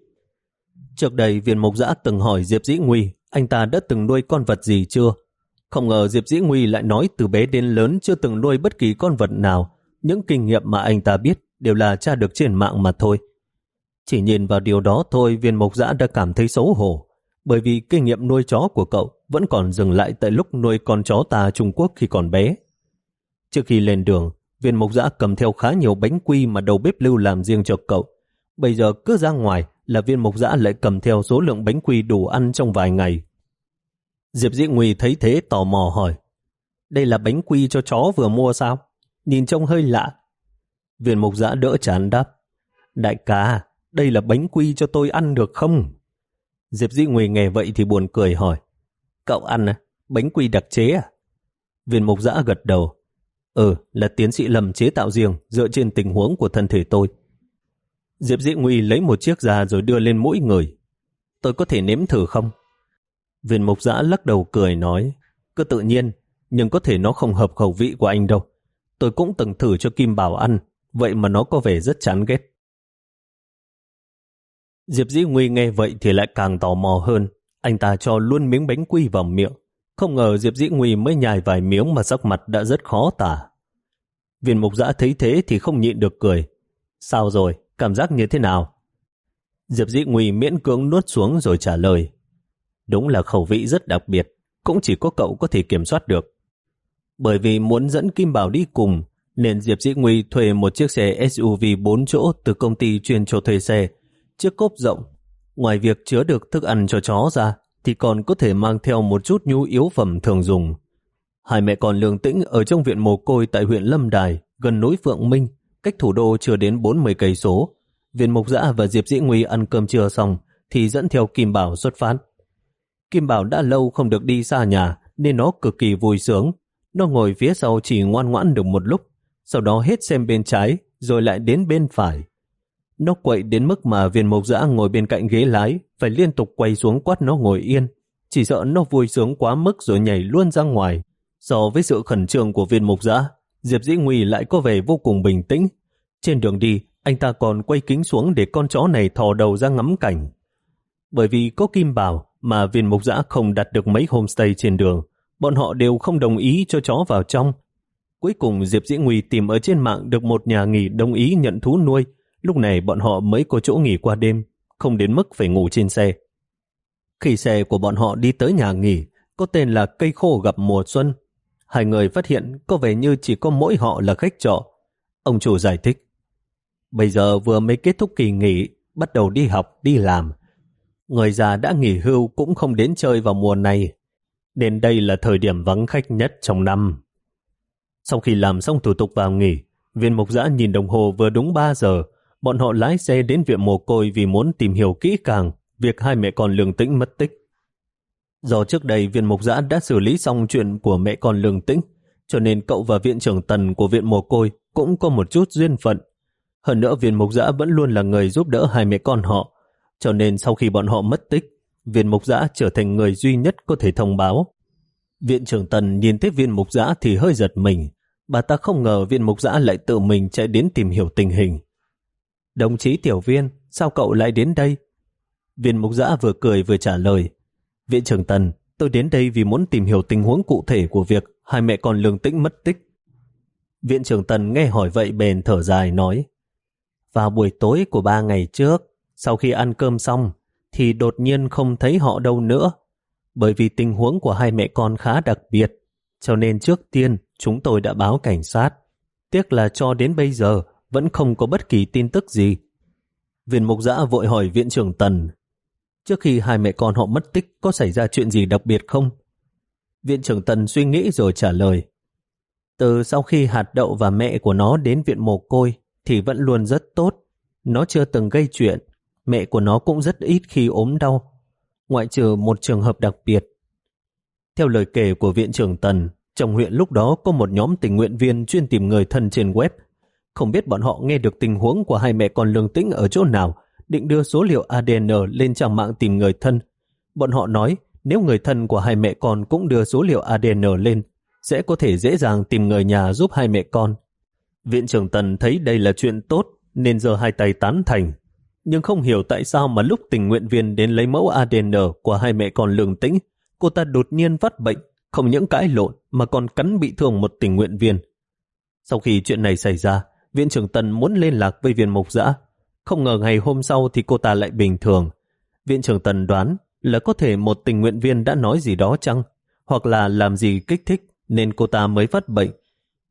Trước đây viên mục giã từng hỏi Diệp Dĩ Nguy anh ta đã từng nuôi con vật gì chưa? Không ngờ Diệp Dĩ Nguy lại nói từ bé đến lớn chưa từng nuôi bất kỳ con vật nào. Những kinh nghiệm mà anh ta biết đều là tra được trên mạng mà thôi. Chỉ nhìn vào điều đó thôi viên Mộc giã đã cảm thấy xấu hổ bởi vì kinh nghiệm nuôi chó của cậu vẫn còn dừng lại tại lúc nuôi con chó ta Trung Quốc khi còn bé. Trước khi lên đường, viên Mộc giã cầm theo khá nhiều bánh quy mà đầu bếp lưu làm riêng cho cậu. Bây giờ cứ ra ngoài là viên Mộc giã lại cầm theo số lượng bánh quy đủ ăn trong vài ngày. Diệp Dĩ Nguy thấy thế tò mò hỏi, đây là bánh quy cho chó vừa mua sao? Nhìn trông hơi lạ. Viên mục giã đỡ chán đáp, đại ca, đây là bánh quy cho tôi ăn được không? Diệp Dĩ Nguy nghe vậy thì buồn cười hỏi, cậu ăn à? Bánh quy đặc chế à? Viên mục giã gật đầu, ừ, là tiến sĩ lầm chế tạo riêng dựa trên tình huống của thân thể tôi. Diệp Dĩ Nguy lấy một chiếc ra rồi đưa lên mũi người. Tôi có thể nếm thử không? Viên mục giã lắc đầu cười nói, cứ tự nhiên, nhưng có thể nó không hợp khẩu vị của anh đâu. Tôi cũng từng thử cho Kim Bảo ăn, vậy mà nó có vẻ rất chán ghét. Diệp Dĩ Nguy nghe vậy thì lại càng tò mò hơn. Anh ta cho luôn miếng bánh quy vào miệng. Không ngờ Diệp Dĩ Nguy mới nhai vài miếng mà sắc mặt đã rất khó tả. Viên mục giã thấy thế thì không nhịn được cười. Sao rồi? Cảm giác như thế nào? Diệp Dĩ Nguy miễn cưỡng nuốt xuống rồi trả lời. Đúng là khẩu vị rất đặc biệt, cũng chỉ có cậu có thể kiểm soát được. Bởi vì muốn dẫn Kim Bảo đi cùng, nên Diệp Dĩ Nguy thuê một chiếc xe SUV 4 chỗ từ công ty chuyên cho thuê xe. Chiếc cốp rộng, ngoài việc chứa được thức ăn cho chó ra, thì còn có thể mang theo một chút nhu yếu phẩm thường dùng. Hai mẹ con lương tĩnh ở trong viện mồ côi tại huyện Lâm Đài, gần núi Phượng Minh, cách thủ đô chưa đến 40 cây số. Viên Mộc Dã và Diệp Dĩ Nguy ăn cơm trưa xong thì dẫn theo Kim Bảo xuất phát. Kim Bảo đã lâu không được đi xa nhà nên nó cực kỳ vui sướng. Nó ngồi phía sau chỉ ngoan ngoãn được một lúc, sau đó hết xem bên trái rồi lại đến bên phải. Nó quậy đến mức mà viên mộc dã ngồi bên cạnh ghế lái phải liên tục quay xuống quát nó ngồi yên. Chỉ sợ nó vui sướng quá mức rồi nhảy luôn ra ngoài. So với sự khẩn trương của viên mộc dã, Diệp Dĩ Nguy lại có vẻ vô cùng bình tĩnh. Trên đường đi, anh ta còn quay kính xuống để con chó này thò đầu ra ngắm cảnh. Bởi vì có kim bảo mà viên mục giã không đặt được mấy homestay trên đường, bọn họ đều không đồng ý cho chó vào trong. Cuối cùng Diệp Dĩ Nguy tìm ở trên mạng được một nhà nghỉ đồng ý nhận thú nuôi, lúc này bọn họ mới có chỗ nghỉ qua đêm, không đến mức phải ngủ trên xe. Khi xe của bọn họ đi tới nhà nghỉ, có tên là Cây Khô gặp mùa xuân, hai người phát hiện có vẻ như chỉ có mỗi họ là khách trọ. Ông chủ giải thích, bây giờ vừa mới kết thúc kỳ nghỉ, bắt đầu đi học, đi làm. Người già đã nghỉ hưu cũng không đến chơi vào mùa này, nên đây là thời điểm vắng khách nhất trong năm. Sau khi làm xong thủ tục vào nghỉ, viên mục giã nhìn đồng hồ vừa đúng 3 giờ, bọn họ lái xe đến viện mồ côi vì muốn tìm hiểu kỹ càng việc hai mẹ con lương tĩnh mất tích. Do trước đây viên mục giã đã xử lý xong chuyện của mẹ con lương tĩnh, cho nên cậu và viện trưởng tần của viện mồ côi cũng có một chút duyên phận. Hơn nữa viên mục giã vẫn luôn là người giúp đỡ hai mẹ con họ, cho nên sau khi bọn họ mất tích, viên mục giã trở thành người duy nhất có thể thông báo. Viện trưởng tần nhìn thấy viên mục giã thì hơi giật mình, bà ta không ngờ viên mục giã lại tự mình chạy đến tìm hiểu tình hình. Đồng chí tiểu viên, sao cậu lại đến đây? Viên mục giã vừa cười vừa trả lời. Viện trưởng Tần, tôi đến đây vì muốn tìm hiểu tình huống cụ thể của việc hai mẹ con lương tĩnh mất tích. Viện trưởng Tần nghe hỏi vậy bền thở dài nói. Vào buổi tối của ba ngày trước, sau khi ăn cơm xong, thì đột nhiên không thấy họ đâu nữa. Bởi vì tình huống của hai mẹ con khá đặc biệt, cho nên trước tiên chúng tôi đã báo cảnh sát. Tiếc là cho đến bây giờ vẫn không có bất kỳ tin tức gì. Viên mục giã vội hỏi viện trưởng Tần trước khi hai mẹ con họ mất tích có xảy ra chuyện gì đặc biệt không? Viện trưởng Tần suy nghĩ rồi trả lời. Từ sau khi hạt đậu và mẹ của nó đến viện mồ côi thì vẫn luôn rất tốt. Nó chưa từng gây chuyện. Mẹ của nó cũng rất ít khi ốm đau. Ngoại trừ một trường hợp đặc biệt. Theo lời kể của viện trưởng Tần, trong huyện lúc đó có một nhóm tình nguyện viên chuyên tìm người thân trên web. Không biết bọn họ nghe được tình huống của hai mẹ con lương tĩnh ở chỗ nào định đưa số liệu ADN lên trang mạng tìm người thân. Bọn họ nói nếu người thân của hai mẹ con cũng đưa số liệu ADN lên, sẽ có thể dễ dàng tìm người nhà giúp hai mẹ con. Viện trưởng Tần thấy đây là chuyện tốt nên giờ hai tay tán thành. Nhưng không hiểu tại sao mà lúc tình nguyện viên đến lấy mẫu ADN của hai mẹ con lường tĩnh, cô ta đột nhiên phát bệnh, không những cãi lộn mà còn cắn bị thương một tình nguyện viên. Sau khi chuyện này xảy ra, viện trưởng Tần muốn liên lạc với viên mục dã, không ngờ ngày hôm sau thì cô ta lại bình thường. Viện trưởng Tần đoán là có thể một tình nguyện viên đã nói gì đó chăng? Hoặc là làm gì kích thích nên cô ta mới phát bệnh.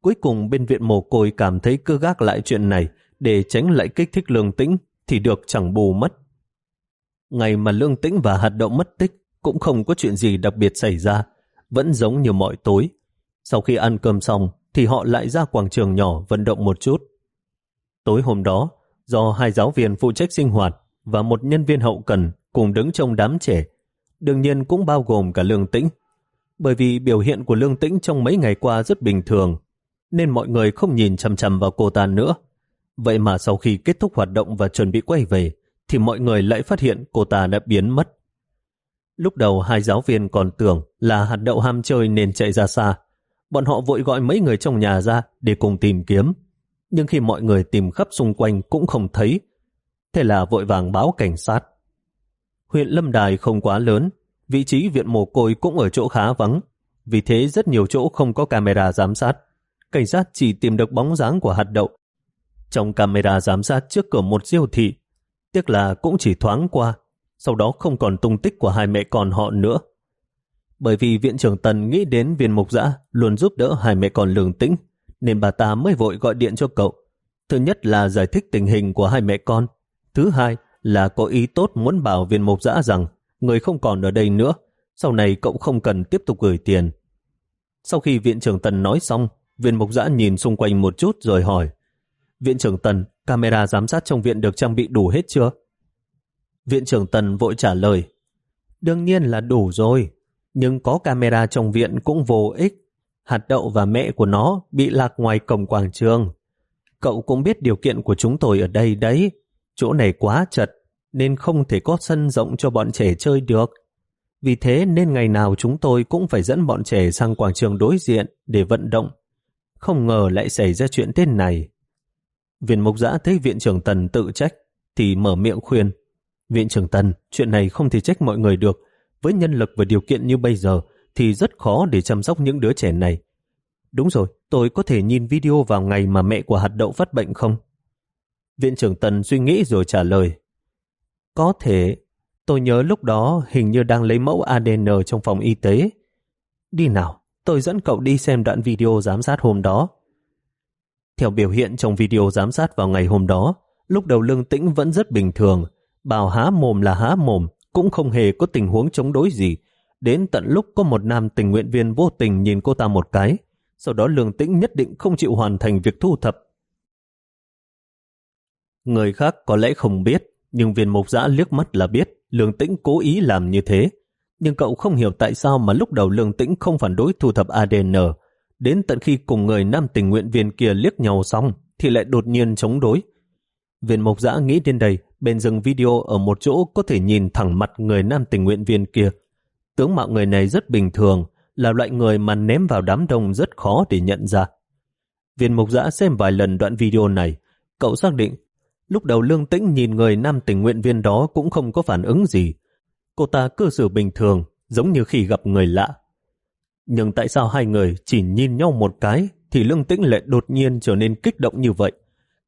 Cuối cùng bên viện mồ côi cảm thấy cơ gác lại chuyện này để tránh lại kích thích lương tĩnh thì được chẳng bù mất. Ngày mà lương tĩnh và hạt động mất tích cũng không có chuyện gì đặc biệt xảy ra, vẫn giống như mọi tối. Sau khi ăn cơm xong thì họ lại ra quảng trường nhỏ vận động một chút. Tối hôm đó, do hai giáo viên phụ trách sinh hoạt và một nhân viên hậu cần cùng đứng trong đám trẻ, đương nhiên cũng bao gồm cả Lương Tĩnh. Bởi vì biểu hiện của Lương Tĩnh trong mấy ngày qua rất bình thường, nên mọi người không nhìn chằm chằm vào cô ta nữa. Vậy mà sau khi kết thúc hoạt động và chuẩn bị quay về, thì mọi người lại phát hiện cô ta đã biến mất. Lúc đầu hai giáo viên còn tưởng là hạt đậu ham chơi nên chạy ra xa. Bọn họ vội gọi mấy người trong nhà ra để cùng tìm kiếm. Nhưng khi mọi người tìm khắp xung quanh cũng không thấy. Thế là vội vàng báo cảnh sát. Huyện Lâm Đài không quá lớn, vị trí viện mồ côi cũng ở chỗ khá vắng. Vì thế rất nhiều chỗ không có camera giám sát. Cảnh sát chỉ tìm được bóng dáng của hạt đậu. Trong camera giám sát trước cửa một siêu thị, tiếc là cũng chỉ thoáng qua sau đó không còn tung tích của hai mẹ con họ nữa. Bởi vì viện trưởng Tần nghĩ đến viên mục giã luôn giúp đỡ hai mẹ con lường tĩnh, nên bà ta mới vội gọi điện cho cậu. Thứ nhất là giải thích tình hình của hai mẹ con. Thứ hai là có ý tốt muốn bảo viên mục giã rằng người không còn ở đây nữa, sau này cậu không cần tiếp tục gửi tiền. Sau khi viện trưởng Tần nói xong, viên mục giã nhìn xung quanh một chút rồi hỏi Viện trưởng Tần, camera giám sát trong viện được trang bị đủ hết chưa? Viện trưởng Tần vội trả lời, đương nhiên là đủ rồi, nhưng có camera trong viện cũng vô ích. Hạt đậu và mẹ của nó bị lạc ngoài cổng quảng trường. Cậu cũng biết điều kiện của chúng tôi ở đây đấy. Chỗ này quá chật, nên không thể có sân rộng cho bọn trẻ chơi được. Vì thế nên ngày nào chúng tôi cũng phải dẫn bọn trẻ sang quảng trường đối diện để vận động. Không ngờ lại xảy ra chuyện tên này. Viện mục giã thấy viện trưởng Tần tự trách, thì mở miệng khuyên. Viện trưởng Tần, chuyện này không thể trách mọi người được. Với nhân lực và điều kiện như bây giờ thì rất khó để chăm sóc những đứa trẻ này. Đúng rồi, tôi có thể nhìn video vào ngày mà mẹ của hạt đậu phát bệnh không? Viện trưởng Tần suy nghĩ rồi trả lời. Có thể, tôi nhớ lúc đó hình như đang lấy mẫu ADN trong phòng y tế. Đi nào, tôi dẫn cậu đi xem đoạn video giám sát hôm đó. Theo biểu hiện trong video giám sát vào ngày hôm đó, lúc đầu lương tĩnh vẫn rất bình thường, bảo há mồm là há mồm, cũng không hề có tình huống chống đối gì. Đến tận lúc có một nam tình nguyện viên vô tình nhìn cô ta một cái, sau đó lương tĩnh nhất định không chịu hoàn thành việc thu thập. Người khác có lẽ không biết, nhưng viên mục giã liếc mắt là biết lương tĩnh cố ý làm như thế. Nhưng cậu không hiểu tại sao mà lúc đầu lương tĩnh không phản đối thu thập ADN. Đến tận khi cùng người nam tình nguyện viên kia liếc nhau xong, thì lại đột nhiên chống đối. Viên Mộc giã nghĩ đến đây, bên dừng video ở một chỗ có thể nhìn thẳng mặt người nam tình nguyện viên kia. Tướng mạo người này rất bình thường, là loại người mà ném vào đám đông rất khó để nhận ra. Viên mục giã xem vài lần đoạn video này, cậu xác định lúc đầu lương tĩnh nhìn người nam tình nguyện viên đó cũng không có phản ứng gì. Cô ta cư xử bình thường, giống như khi gặp người lạ. Nhưng tại sao hai người chỉ nhìn nhau một cái thì lương tĩnh lại đột nhiên trở nên kích động như vậy?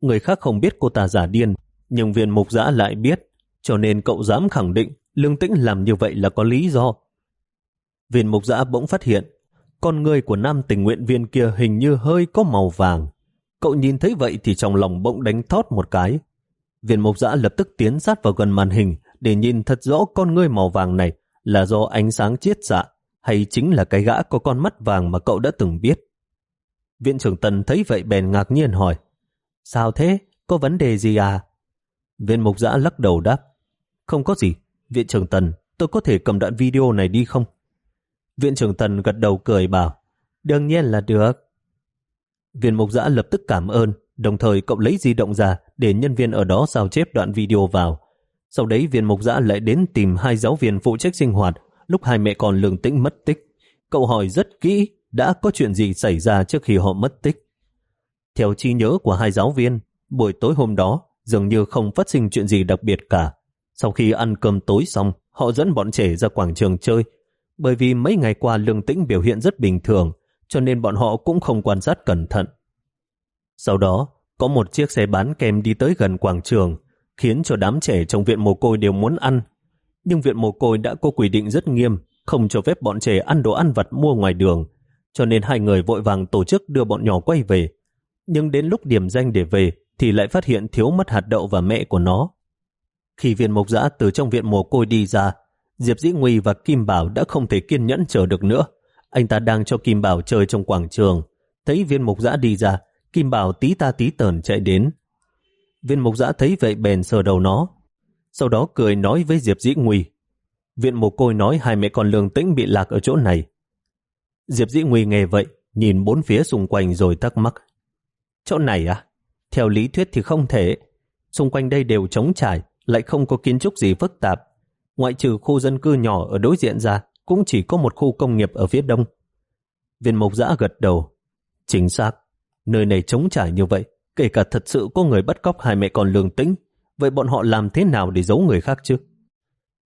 Người khác không biết cô ta giả điên, nhưng viên mục giã lại biết, cho nên cậu dám khẳng định Lương Tĩnh làm như vậy là có lý do. Viên mục giã bỗng phát hiện, con người của nam tình nguyện viên kia hình như hơi có màu vàng. Cậu nhìn thấy vậy thì trong lòng bỗng đánh thót một cái. Viên mục giã lập tức tiến sát vào gần màn hình để nhìn thật rõ con người màu vàng này là do ánh sáng chiết xạ hay chính là cái gã có con mắt vàng mà cậu đã từng biết. Viện trưởng Tần thấy vậy bèn ngạc nhiên hỏi Sao thế? Có vấn đề gì à? Viên mục giã lắc đầu đáp. Không có gì. Viện trưởng Tần, tôi có thể cầm đoạn video này đi không? Viện trưởng Tần gật đầu cười bảo. Đương nhiên là được. Viên mục giã lập tức cảm ơn, đồng thời cậu lấy di động ra để nhân viên ở đó sao chép đoạn video vào. Sau đấy viên mục giã lại đến tìm hai giáo viên phụ trách sinh hoạt lúc hai mẹ con lương tĩnh mất tích. Cậu hỏi rất kỹ đã có chuyện gì xảy ra trước khi họ mất tích. Theo trí nhớ của hai giáo viên, buổi tối hôm đó, dường như không phát sinh chuyện gì đặc biệt cả. Sau khi ăn cơm tối xong, họ dẫn bọn trẻ ra quảng trường chơi. Bởi vì mấy ngày qua lương tĩnh biểu hiện rất bình thường, cho nên bọn họ cũng không quan sát cẩn thận. Sau đó, có một chiếc xe bán kem đi tới gần quảng trường, khiến cho đám trẻ trong viện mồ côi đều muốn ăn. Nhưng viện mồ côi đã có quy định rất nghiêm, không cho phép bọn trẻ ăn đồ ăn vặt mua ngoài đường, cho nên hai người vội vàng tổ chức đưa bọn nhỏ quay về. Nhưng đến lúc điểm danh để về, thì lại phát hiện thiếu mất hạt đậu và mẹ của nó. Khi viên mộc giã từ trong viện mồ côi đi ra, Diệp Dĩ Nguy và Kim Bảo đã không thể kiên nhẫn chờ được nữa. Anh ta đang cho Kim Bảo chơi trong quảng trường. Thấy viên mộc giã đi ra, Kim Bảo tí ta tí tờn chạy đến. Viên mộc giã thấy vậy bèn sờ đầu nó. Sau đó cười nói với Diệp Dĩ Nguy. Viện mồ côi nói hai mẹ con lương tĩnh bị lạc ở chỗ này. Diệp Dĩ Nguy nghe vậy, nhìn bốn phía xung quanh rồi thắc mắc. Chỗ này à? Theo lý thuyết thì không thể. Xung quanh đây đều trống trải, lại không có kiến trúc gì phức tạp. Ngoại trừ khu dân cư nhỏ ở đối diện ra, cũng chỉ có một khu công nghiệp ở phía đông. Viên mộc giã gật đầu. Chính xác, nơi này trống trải như vậy, kể cả thật sự có người bắt cóc hai mẹ con lương tĩnh, vậy bọn họ làm thế nào để giấu người khác chứ?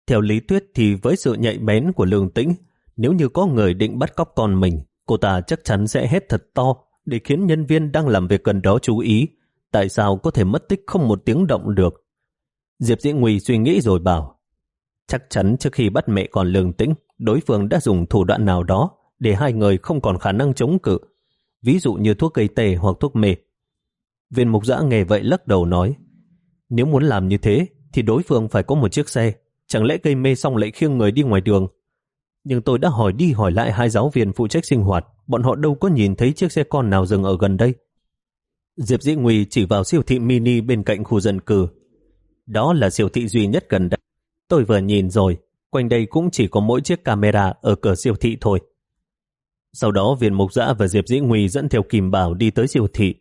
Theo lý thuyết thì với sự nhạy bén của lương tĩnh, nếu như có người định bắt cóc con mình, cô ta chắc chắn sẽ hét thật to để khiến nhân viên đang làm việc gần đó chú ý. Tại sao có thể mất tích không một tiếng động được? Diệp Dĩ Nguy suy nghĩ rồi bảo, chắc chắn trước khi bắt mẹ còn lương tĩnh, đối phương đã dùng thủ đoạn nào đó để hai người không còn khả năng chống cự. Ví dụ như thuốc gây tê hoặc thuốc mê. Viên mục giã nghe vậy lắc đầu nói, nếu muốn làm như thế thì đối phương phải có một chiếc xe, chẳng lẽ gây mê xong lại khiêng người đi ngoài đường. Nhưng tôi đã hỏi đi hỏi lại hai giáo viên phụ trách sinh hoạt, bọn họ đâu có nhìn thấy chiếc xe con nào dừng ở gần đây. Diệp Dĩ Nguy chỉ vào siêu thị mini bên cạnh khu dân cư. Đó là siêu thị duy nhất gần đây. Tôi vừa nhìn rồi, quanh đây cũng chỉ có mỗi chiếc camera ở cửa siêu thị thôi. Sau đó viên mục giã và Diệp Dĩ Nguy dẫn theo Kim Bảo đi tới siêu thị.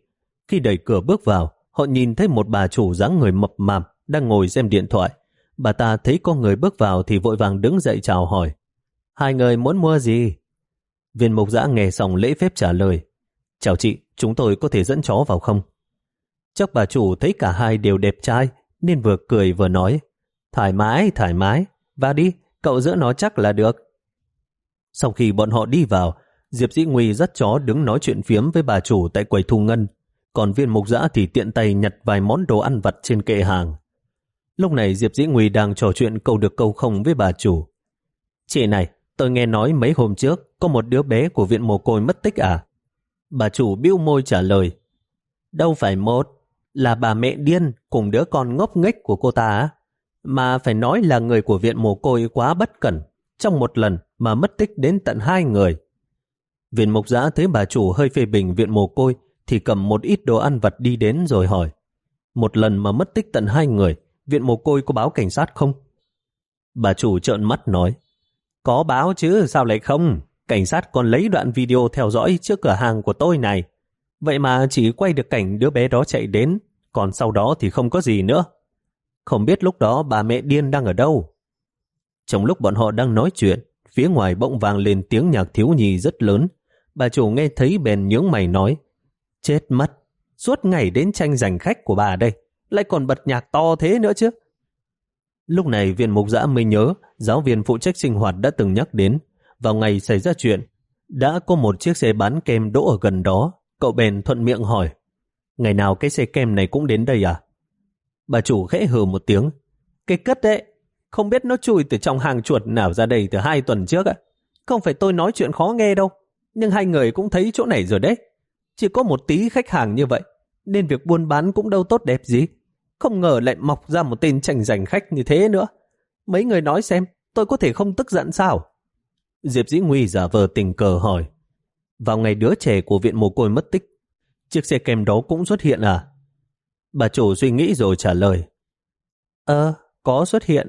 Khi đẩy cửa bước vào, họ nhìn thấy một bà chủ dáng người mập mạp đang ngồi xem điện thoại. Bà ta thấy có người bước vào thì vội vàng đứng dậy chào hỏi. Hai người muốn mua gì? Viên mục giã nghe xong lễ phép trả lời. Chào chị, chúng tôi có thể dẫn chó vào không? Chắc bà chủ thấy cả hai đều đẹp trai, nên vừa cười vừa nói. Thoải mái, thoải mái. Vào đi, cậu giữ nó chắc là được. Sau khi bọn họ đi vào, Diệp Dĩ Nguy dắt chó đứng nói chuyện phiếm với bà chủ tại quầy thu ngân. Còn viên mục giã thì tiện tay nhặt vài món đồ ăn vặt trên kệ hàng. Lúc này Diệp Dĩ Nguy đang trò chuyện câu được câu không với bà chủ. Chị này, tôi nghe nói mấy hôm trước có một đứa bé của viện mồ côi mất tích à? Bà chủ bĩu môi trả lời. Đâu phải một, là bà mẹ điên cùng đứa con ngốc nghếch của cô ta Mà phải nói là người của viện mồ côi quá bất cẩn. Trong một lần mà mất tích đến tận hai người. Viện mục giã thấy bà chủ hơi phê bình viện mồ côi thì cầm một ít đồ ăn vặt đi đến rồi hỏi. Một lần mà mất tích tận hai người, viện mồ côi có báo cảnh sát không? Bà chủ trợn mắt nói, có báo chứ sao lại không? Cảnh sát còn lấy đoạn video theo dõi trước cửa hàng của tôi này. Vậy mà chỉ quay được cảnh đứa bé đó chạy đến, còn sau đó thì không có gì nữa. Không biết lúc đó bà mẹ điên đang ở đâu. Trong lúc bọn họ đang nói chuyện, phía ngoài bỗng vang lên tiếng nhạc thiếu nhi rất lớn. Bà chủ nghe thấy bèn nhướng mày nói, chết mất, suốt ngày đến tranh giành khách của bà đây lại còn bật nhạc to thế nữa chứ. Lúc này viên mục giã mới nhớ giáo viên phụ trách sinh hoạt đã từng nhắc đến vào ngày xảy ra chuyện đã có một chiếc xe bán kem đỗ ở gần đó cậu bèn thuận miệng hỏi ngày nào cái xe kem này cũng đến đây à? Bà chủ khẽ hừ một tiếng cái cất đấy không biết nó chui từ trong hàng chuột nào ra đây từ hai tuần trước ạ. Không phải tôi nói chuyện khó nghe đâu nhưng hai người cũng thấy chỗ này rồi đấy chỉ có một tí khách hàng như vậy nên việc buôn bán cũng đâu tốt đẹp gì. Không ngờ lại mọc ra một tên tranh giành khách như thế nữa. Mấy người nói xem, tôi có thể không tức giận sao? Diệp Dĩ Nguy giả vờ tình cờ hỏi. Vào ngày đứa trẻ của viện mồ côi mất tích, chiếc xe kèm đó cũng xuất hiện à? Bà chủ suy nghĩ rồi trả lời. Ờ, có xuất hiện.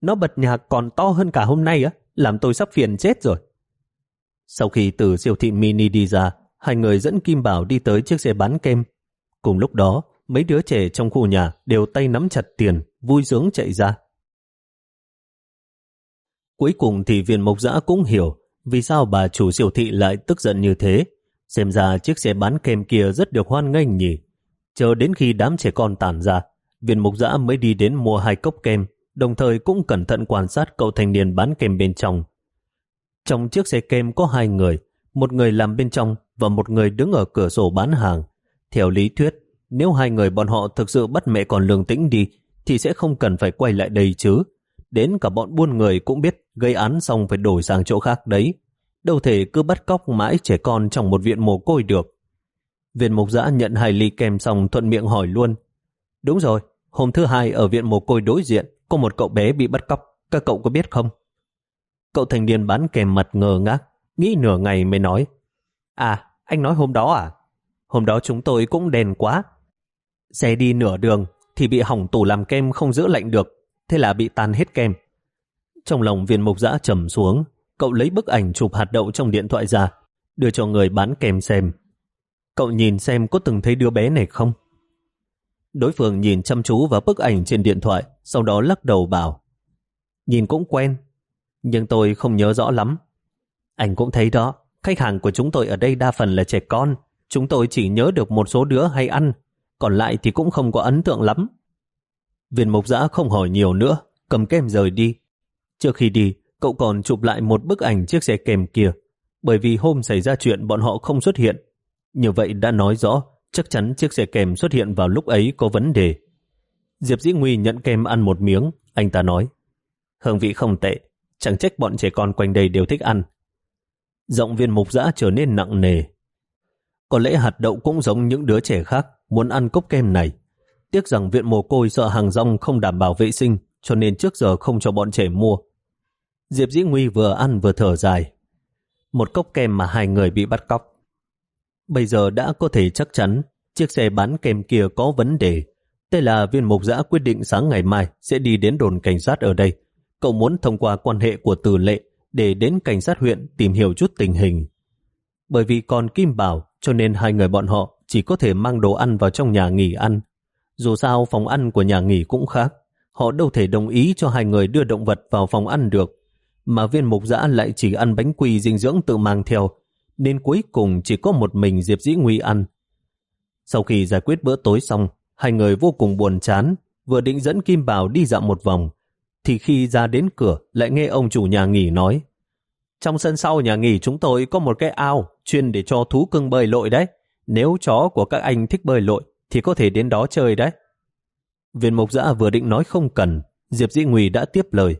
Nó bật nhạc còn to hơn cả hôm nay á, làm tôi sắp phiền chết rồi. Sau khi từ siêu thị mini đi ra, hai người dẫn Kim Bảo đi tới chiếc xe bán kem. Cùng lúc đó, mấy đứa trẻ trong khu nhà đều tay nắm chặt tiền, vui sướng chạy ra. Cuối cùng thì viên mộc dã cũng hiểu vì sao bà chủ siêu thị lại tức giận như thế. Xem ra chiếc xe bán kem kia rất được hoan nghênh nhỉ. Chờ đến khi đám trẻ con tản ra, viên mục dã mới đi đến mua hai cốc kem, đồng thời cũng cẩn thận quan sát cậu thanh niên bán kem bên trong. Trong chiếc xe kem có hai người, một người làm bên trong và một người đứng ở cửa sổ bán hàng. Theo lý thuyết, nếu hai người bọn họ thực sự bắt mẹ còn lương tĩnh đi, thì sẽ không cần phải quay lại đây chứ. Đến cả bọn buôn người cũng biết gây án xong phải đổi sang chỗ khác đấy. Đâu thể cứ bắt cóc mãi trẻ con trong một viện mồ côi được. Viện mục giã nhận hai ly kem xong thuận miệng hỏi luôn. Đúng rồi, hôm thứ hai ở viện mồ côi đối diện có một cậu bé bị bắt cóc, các cậu có biết không? Cậu thành niên bán kèm mặt ngờ ngác, nghĩ nửa ngày mới nói. À, anh nói hôm đó à? Hôm đó chúng tôi cũng đèn quá. Xe đi nửa đường thì bị hỏng tủ làm kem không giữ lạnh được, thế là bị tan hết kem. Trong lòng viên mục giã trầm xuống, cậu lấy bức ảnh chụp hạt đậu trong điện thoại ra, đưa cho người bán kem xem. Cậu nhìn xem có từng thấy đứa bé này không? Đối phương nhìn chăm chú vào bức ảnh trên điện thoại, sau đó lắc đầu bảo Nhìn cũng quen, nhưng tôi không nhớ rõ lắm. Anh cũng thấy đó, khách hàng của chúng tôi ở đây đa phần là trẻ con. Chúng tôi chỉ nhớ được một số đứa hay ăn, còn lại thì cũng không có ấn tượng lắm. Viên mục giã không hỏi nhiều nữa, cầm kem rời đi. Trước khi đi, cậu còn chụp lại một bức ảnh chiếc xe kèm kia, bởi vì hôm xảy ra chuyện bọn họ không xuất hiện. Như vậy đã nói rõ, chắc chắn chiếc xe kèm xuất hiện vào lúc ấy có vấn đề. Diệp Dĩ Nguy nhận kem ăn một miếng, anh ta nói, hương vị không tệ, chẳng trách bọn trẻ con quanh đây đều thích ăn. Giọng viên mục giã trở nên nặng nề. Có lẽ hạt đậu cũng giống những đứa trẻ khác, muốn ăn cốc kem này. Tiếc rằng viện mồ côi sợ hàng rong không đảm bảo vệ sinh, cho nên trước giờ không cho bọn trẻ mua. Diệp Dĩ Nguy vừa ăn vừa thở dài. Một cốc kem mà hai người bị bắt cóc. Bây giờ đã có thể chắc chắn chiếc xe bán kem kia có vấn đề. Thế là viên mục giã quyết định sáng ngày mai sẽ đi đến đồn cảnh sát ở đây. Cậu muốn thông qua quan hệ của tử lệ để đến cảnh sát huyện tìm hiểu chút tình hình. Bởi vì còn Kim Bảo cho nên hai người bọn họ chỉ có thể mang đồ ăn vào trong nhà nghỉ ăn. Dù sao phòng ăn của nhà nghỉ cũng khác, họ đâu thể đồng ý cho hai người đưa động vật vào phòng ăn được, mà viên mục giã lại chỉ ăn bánh quy dinh dưỡng tự mang theo, nên cuối cùng chỉ có một mình Diệp Dĩ Nguy ăn. Sau khi giải quyết bữa tối xong, hai người vô cùng buồn chán, vừa định dẫn Kim Bảo đi dạo một vòng, thì khi ra đến cửa lại nghe ông chủ nhà nghỉ nói trong sân sau nhà nghỉ chúng tôi có một cái ao chuyên để cho thú cưng bơi lội đấy. Nếu chó của các anh thích bơi lội thì có thể đến đó chơi đấy. Viên mục giã vừa định nói không cần, Diệp Dĩ Nguy đã tiếp lời.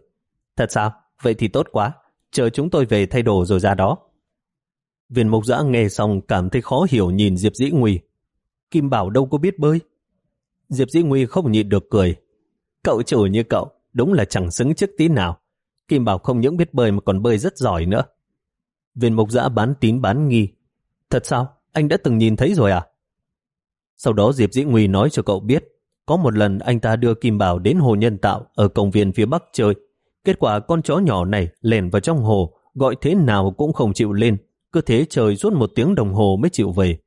Thật sao? Vậy thì tốt quá. Chờ chúng tôi về thay đồ rồi ra đó. Viên mục giã nghe xong cảm thấy khó hiểu nhìn Diệp Dĩ Nguy. Kim Bảo đâu có biết bơi. Diệp Dĩ Nguy không nhịn được cười. Cậu chủ như cậu, đúng là chẳng xứng trước tí nào. Kim Bảo không những biết bơi mà còn bơi rất giỏi nữa. Viên mục giã bán tín bán nghi. Thật sao? Anh đã từng nhìn thấy rồi à? Sau đó Diệp Dĩ Nguy nói cho cậu biết, có một lần anh ta đưa Kim Bảo đến hồ nhân tạo ở công viên phía Bắc chơi. Kết quả con chó nhỏ này lèn vào trong hồ, gọi thế nào cũng không chịu lên, cứ thế trời suốt một tiếng đồng hồ mới chịu về.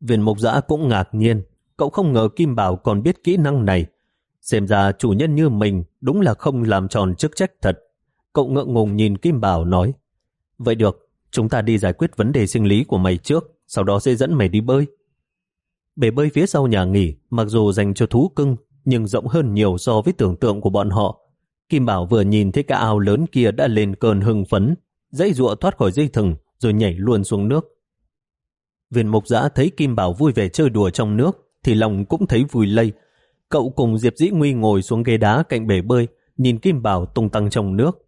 Viên mục giã cũng ngạc nhiên, cậu không ngờ Kim Bảo còn biết kỹ năng này. Xem ra chủ nhân như mình đúng là không làm tròn chức trách thật. Cậu ngượng ngùng nhìn Kim Bảo nói, Vậy được, chúng ta đi giải quyết vấn đề sinh lý của mày trước, sau đó sẽ dẫn mày đi bơi. Bể bơi phía sau nhà nghỉ, mặc dù dành cho thú cưng, nhưng rộng hơn nhiều so với tưởng tượng của bọn họ. Kim Bảo vừa nhìn thấy cái ao lớn kia đã lên cơn hưng phấn, dãy dụa thoát khỏi dây thừng, rồi nhảy luôn xuống nước. Viên mục giã thấy Kim Bảo vui vẻ chơi đùa trong nước, thì lòng cũng thấy vui lây. Cậu cùng Diệp Dĩ Nguy ngồi xuống ghế đá cạnh bể bơi, nhìn Kim Bảo tung tăng trong nước.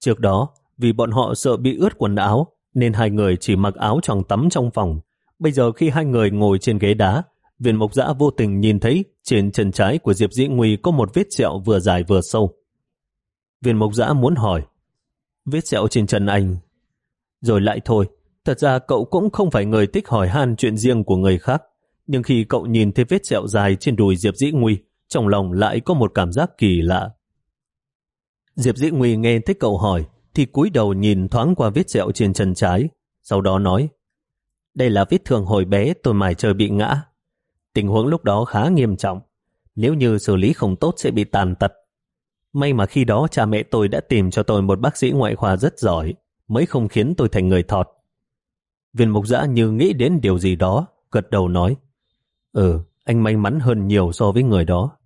Trước đó, vì bọn họ sợ bị ướt quần áo, nên hai người chỉ mặc áo choàng tắm trong phòng. Bây giờ khi hai người ngồi trên ghế đá, viên mộc Dã vô tình nhìn thấy trên chân trái của Diệp Dĩ Nguy có một vết sẹo vừa dài vừa sâu. Viên mộc Dã muốn hỏi, vết sẹo trên chân anh. Rồi lại thôi, thật ra cậu cũng không phải người thích hỏi han chuyện riêng của người khác. Nhưng khi cậu nhìn thấy vết sẹo dài trên đùi Diệp Dĩ Nguy, trong lòng lại có một cảm giác kỳ lạ. Diệp Dĩ Nguy nghe thấy cậu hỏi, thì cúi đầu nhìn thoáng qua vết sẹo trên chân trái, sau đó nói, đây là vết thương hồi bé tôi mải chơi bị ngã. Tình huống lúc đó khá nghiêm trọng, nếu như xử lý không tốt sẽ bị tàn tật. May mà khi đó cha mẹ tôi đã tìm cho tôi một bác sĩ ngoại khoa rất giỏi, mới không khiến tôi thành người thọt. Viên mục giã như nghĩ đến điều gì đó, gật đầu nói, Ừ, anh may mắn hơn nhiều so với người đó.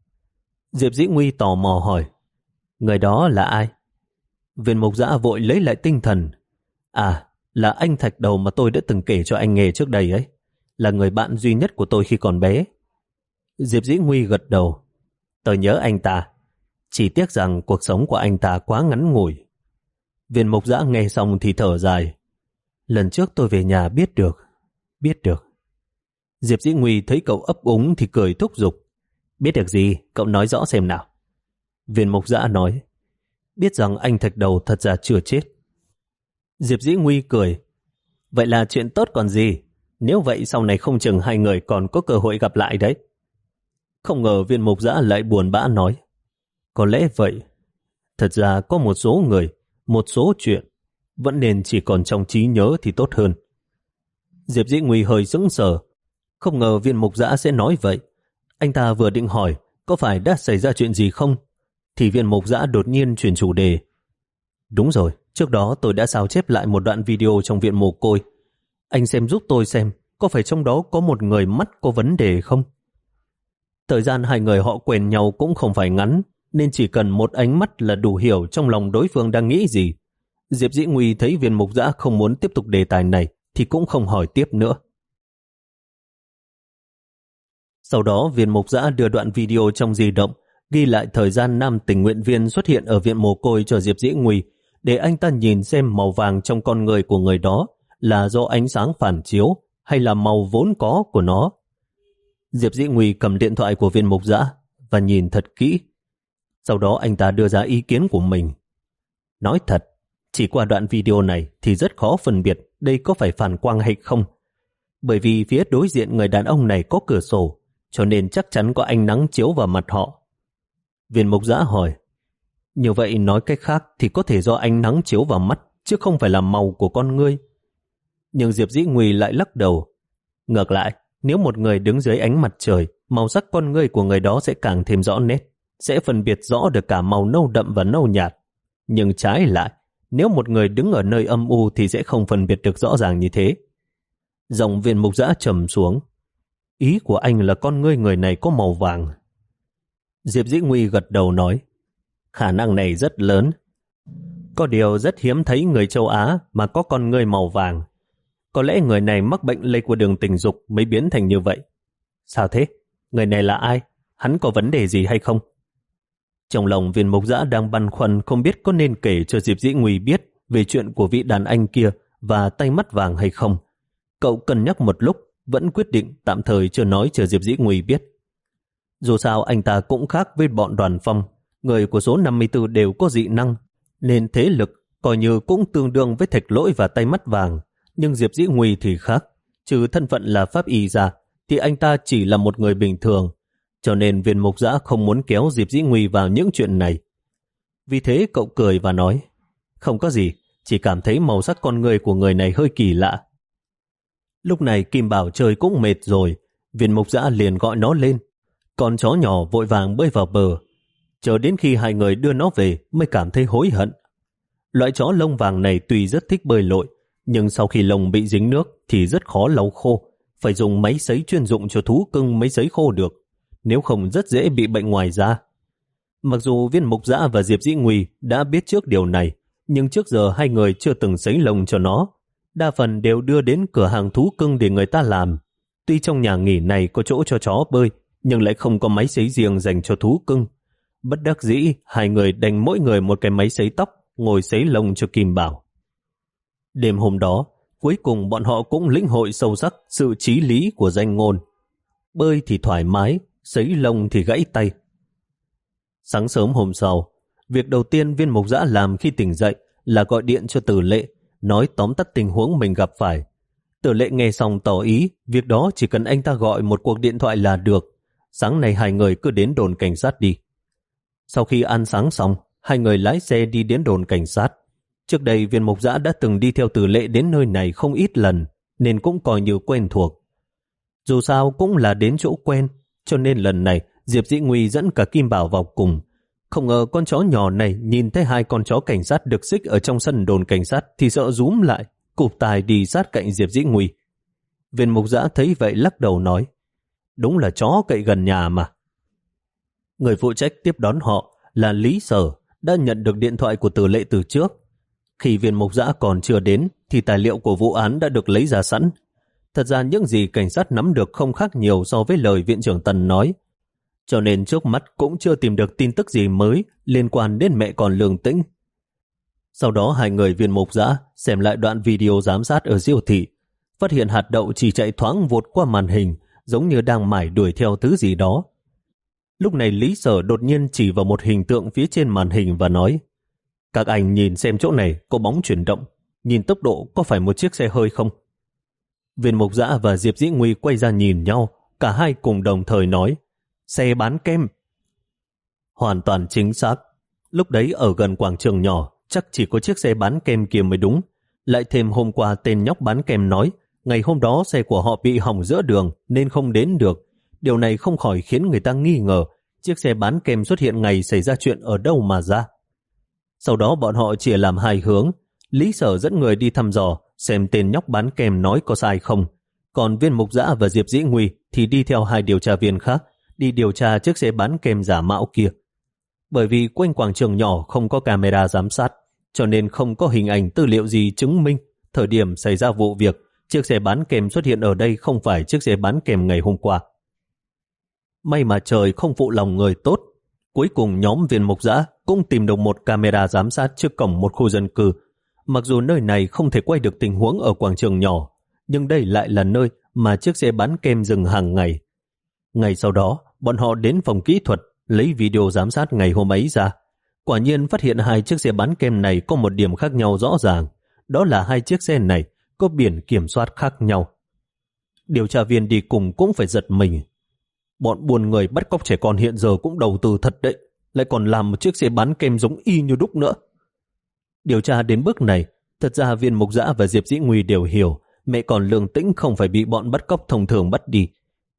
Diệp Dĩ Nguy tò mò hỏi, người đó là ai? Viên mục giã vội lấy lại tinh thần. À, là anh thạch đầu mà tôi đã từng kể cho anh nghe trước đây ấy. Là người bạn duy nhất của tôi khi còn bé. Diệp Dĩ Nguy gật đầu. Tôi nhớ anh ta. Chỉ tiếc rằng cuộc sống của anh ta quá ngắn ngủi. Viên mục giã nghe xong thì thở dài. Lần trước tôi về nhà biết được. Biết được. Diệp Dĩ Nguy thấy cậu ấp úng thì cười thúc giục. Biết được gì? Cậu nói rõ xem nào. Viên mục giã nói biết rằng anh thạch đầu thật ra chưa chết. Diệp Dĩ Nguy cười. Vậy là chuyện tốt còn gì? Nếu vậy sau này không chừng hai người còn có cơ hội gặp lại đấy. Không ngờ viên mục giã lại buồn bã nói. Có lẽ vậy. Thật ra có một số người, một số chuyện, vẫn nên chỉ còn trong trí nhớ thì tốt hơn. Diệp Dĩ Nguy hơi sững sờ, không ngờ viên mục giã sẽ nói vậy. Anh ta vừa định hỏi có phải đã xảy ra chuyện gì không, thì viên mục giã đột nhiên chuyển chủ đề. Đúng rồi, trước đó tôi đã sao chép lại một đoạn video trong viện mồ côi. Anh xem giúp tôi xem, có phải trong đó có một người mắt có vấn đề không? Thời gian hai người họ quen nhau cũng không phải ngắn, nên chỉ cần một ánh mắt là đủ hiểu trong lòng đối phương đang nghĩ gì. Diệp Dĩ Nguy thấy viên mục giã không muốn tiếp tục đề tài này, thì cũng không hỏi tiếp nữa. Sau đó viên mục giã đưa đoạn video trong di động, ghi lại thời gian nam tình nguyện viên xuất hiện ở viện mồ côi cho Diệp Dĩ Nguy, để anh ta nhìn xem màu vàng trong con người của người đó là do ánh sáng phản chiếu hay là màu vốn có của nó. Diệp Dĩ Nguy cầm điện thoại của viên mục giã và nhìn thật kỹ. Sau đó anh ta đưa ra ý kiến của mình. Nói thật, chỉ qua đoạn video này thì rất khó phân biệt đây có phải phản quang hay không. Bởi vì phía đối diện người đàn ông này có cửa sổ, cho nên chắc chắn có ánh nắng chiếu vào mặt họ. Viên mục giã hỏi, như vậy nói cách khác thì có thể do ánh nắng chiếu vào mắt, chứ không phải là màu của con ngươi. Nhưng Diệp Dĩ Nguy lại lắc đầu. Ngược lại, nếu một người đứng dưới ánh mặt trời, màu sắc con ngươi của người đó sẽ càng thêm rõ nét, sẽ phân biệt rõ được cả màu nâu đậm và nâu nhạt. Nhưng trái lại, nếu một người đứng ở nơi âm u thì sẽ không phân biệt được rõ ràng như thế. Dòng viên mục giã trầm xuống. Ý của anh là con ngươi người này có màu vàng. Diệp Dĩ Nguy gật đầu nói, khả năng này rất lớn. Có điều rất hiếm thấy người châu Á mà có con ngươi màu vàng. Có lẽ người này mắc bệnh lây qua đường tình dục mới biến thành như vậy. Sao thế? Người này là ai? Hắn có vấn đề gì hay không? Trong lòng viên mục giã đang băn khoăn không biết có nên kể cho Diệp Dĩ Nguy biết về chuyện của vị đàn anh kia và tay mắt vàng hay không. Cậu cân nhắc một lúc, vẫn quyết định tạm thời chưa nói chờ Diệp Dĩ Nguy biết. Dù sao anh ta cũng khác với bọn đoàn phong, người của số 54 đều có dị năng, nên thế lực coi như cũng tương đương với thạch lỗi và tay mắt vàng. Nhưng Diệp Dĩ Nguy thì khác, trừ thân phận là pháp y ra, thì anh ta chỉ là một người bình thường, cho nên viên mục giã không muốn kéo Diệp Dĩ Nguy vào những chuyện này. Vì thế cậu cười và nói, không có gì, chỉ cảm thấy màu sắc con người của người này hơi kỳ lạ. Lúc này Kim Bảo trời cũng mệt rồi, viên mục giã liền gọi nó lên. Con chó nhỏ vội vàng bơi vào bờ, chờ đến khi hai người đưa nó về mới cảm thấy hối hận. Loại chó lông vàng này tuy rất thích bơi lội, nhưng sau khi lông bị dính nước thì rất khó lau khô, phải dùng máy sấy chuyên dụng cho thú cưng mới sấy khô được nếu không rất dễ bị bệnh ngoài da. Mặc dù viên mục giã và Diệp Dĩ Nguy đã biết trước điều này, nhưng trước giờ hai người chưa từng sấy lông cho nó. Đa phần đều đưa đến cửa hàng thú cưng để người ta làm. Tuy trong nhà nghỉ này có chỗ cho chó bơi, nhưng lại không có máy sấy riêng dành cho thú cưng. Bất đắc dĩ, hai người đành mỗi người một cái máy sấy tóc, ngồi sấy lông cho Kim Bảo. Đêm hôm đó, cuối cùng bọn họ cũng lĩnh hội sâu sắc sự trí lý của danh ngôn. Bơi thì thoải mái, sấy lông thì gãy tay. Sáng sớm hôm sau, việc đầu tiên viên mục giã làm khi tỉnh dậy là gọi điện cho tử lệ, nói tóm tắt tình huống mình gặp phải. Tử lệ nghe xong tỏ ý, việc đó chỉ cần anh ta gọi một cuộc điện thoại là được. Sáng nay hai người cứ đến đồn cảnh sát đi. Sau khi ăn sáng xong, hai người lái xe đi đến đồn cảnh sát. Trước đây viên mục giã đã từng đi theo tử lệ đến nơi này không ít lần, nên cũng coi như quen thuộc. Dù sao cũng là đến chỗ quen, cho nên lần này Diệp Dĩ Nguy dẫn cả Kim Bảo vào cùng. Không ngờ con chó nhỏ này nhìn thấy hai con chó cảnh sát được xích ở trong sân đồn cảnh sát thì sợ rúm lại, cụp tài đi sát cạnh Diệp Dĩ Nguy. Viên mục giã thấy vậy lắc đầu nói, đúng là chó cậy gần nhà mà. Người phụ trách tiếp đón họ là Lý Sở, đã nhận được điện thoại của tử lệ từ trước. Khi viên mục giã còn chưa đến, thì tài liệu của vụ án đã được lấy ra sẵn, Thật ra những gì cảnh sát nắm được không khác nhiều so với lời viện trưởng Tần nói. Cho nên trước mắt cũng chưa tìm được tin tức gì mới liên quan đến mẹ còn lường tĩnh. Sau đó hai người viên mục giã xem lại đoạn video giám sát ở diêu thị, phát hiện hạt đậu chỉ chạy thoáng vụt qua màn hình, giống như đang mải đuổi theo thứ gì đó. Lúc này Lý Sở đột nhiên chỉ vào một hình tượng phía trên màn hình và nói Các anh nhìn xem chỗ này có bóng chuyển động, nhìn tốc độ có phải một chiếc xe hơi không? Viên mục giã và Diệp Dĩ Nguy quay ra nhìn nhau, cả hai cùng đồng thời nói xe bán kem. Hoàn toàn chính xác. Lúc đấy ở gần quảng trường nhỏ, chắc chỉ có chiếc xe bán kem kia mới đúng. Lại thêm hôm qua tên nhóc bán kem nói, ngày hôm đó xe của họ bị hỏng giữa đường nên không đến được. Điều này không khỏi khiến người ta nghi ngờ chiếc xe bán kem xuất hiện ngày xảy ra chuyện ở đâu mà ra. Sau đó bọn họ chỉ làm hai hướng. Lý sở dẫn người đi thăm dò xem tên nhóc bán kem nói có sai không. Còn viên mục giã và Diệp Dĩ Nguy thì đi theo hai điều tra viên khác đi điều tra chiếc xe bán kem giả mạo kia. Bởi vì quanh quảng trường nhỏ không có camera giám sát, cho nên không có hình ảnh tư liệu gì chứng minh thời điểm xảy ra vụ việc chiếc xe bán kem xuất hiện ở đây không phải chiếc xe bán kem ngày hôm qua. May mà trời không phụ lòng người tốt. Cuối cùng nhóm viên mục giã cũng tìm được một camera giám sát trước cổng một khu dân cư. Mặc dù nơi này không thể quay được tình huống ở quảng trường nhỏ, nhưng đây lại là nơi mà chiếc xe bán kem dừng hàng ngày. Ngày sau đó, bọn họ đến phòng kỹ thuật lấy video giám sát ngày hôm ấy ra. Quả nhiên phát hiện hai chiếc xe bán kem này có một điểm khác nhau rõ ràng. Đó là hai chiếc xe này có biển kiểm soát khác nhau. Điều tra viên đi cùng cũng phải giật mình. Bọn buồn người bắt cóc trẻ con hiện giờ cũng đầu tư thật đấy, lại còn làm một chiếc xe bán kem giống y như đúc nữa. Điều tra đến bước này, thật ra viên mục giã và Diệp Dĩ Nguy đều hiểu mẹ còn lương tĩnh không phải bị bọn bắt cóc thông thường bắt đi.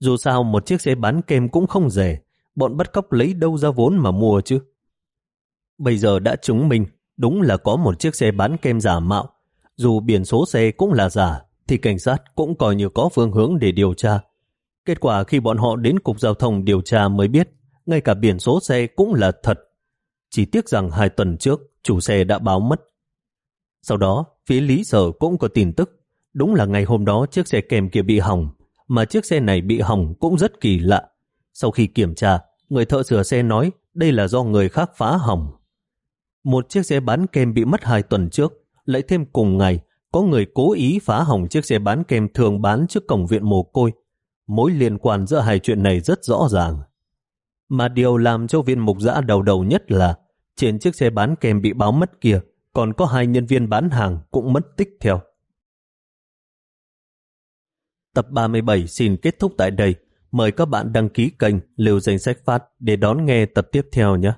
Dù sao một chiếc xe bán kem cũng không rẻ, bọn bắt cóc lấy đâu ra vốn mà mua chứ. Bây giờ đã chứng minh đúng là có một chiếc xe bán kem giả mạo. Dù biển số xe cũng là giả, thì cảnh sát cũng coi như có phương hướng để điều tra. Kết quả khi bọn họ đến Cục Giao thông điều tra mới biết, ngay cả biển số xe cũng là thật. Chỉ tiếc rằng hai tuần trước, chủ xe đã báo mất. Sau đó, phía Lý Sở cũng có tin tức. Đúng là ngày hôm đó chiếc xe kèm kia bị hỏng, mà chiếc xe này bị hỏng cũng rất kỳ lạ. Sau khi kiểm tra, người thợ sửa xe nói đây là do người khác phá hỏng. Một chiếc xe bán kem bị mất hai tuần trước, lại thêm cùng ngày, có người cố ý phá hỏng chiếc xe bán kem thường bán trước cổng viện mồ côi. Mối liên quan giữa hai chuyện này rất rõ ràng. Mà điều làm cho viên mục giã đầu đầu nhất là trên chiếc xe bán kem bị báo mất kia, còn có hai nhân viên bán hàng cũng mất tích theo. Tập 37 xin kết thúc tại đây. Mời các bạn đăng ký kênh Lưu Danh Sách Phát để đón nghe tập tiếp theo nhé.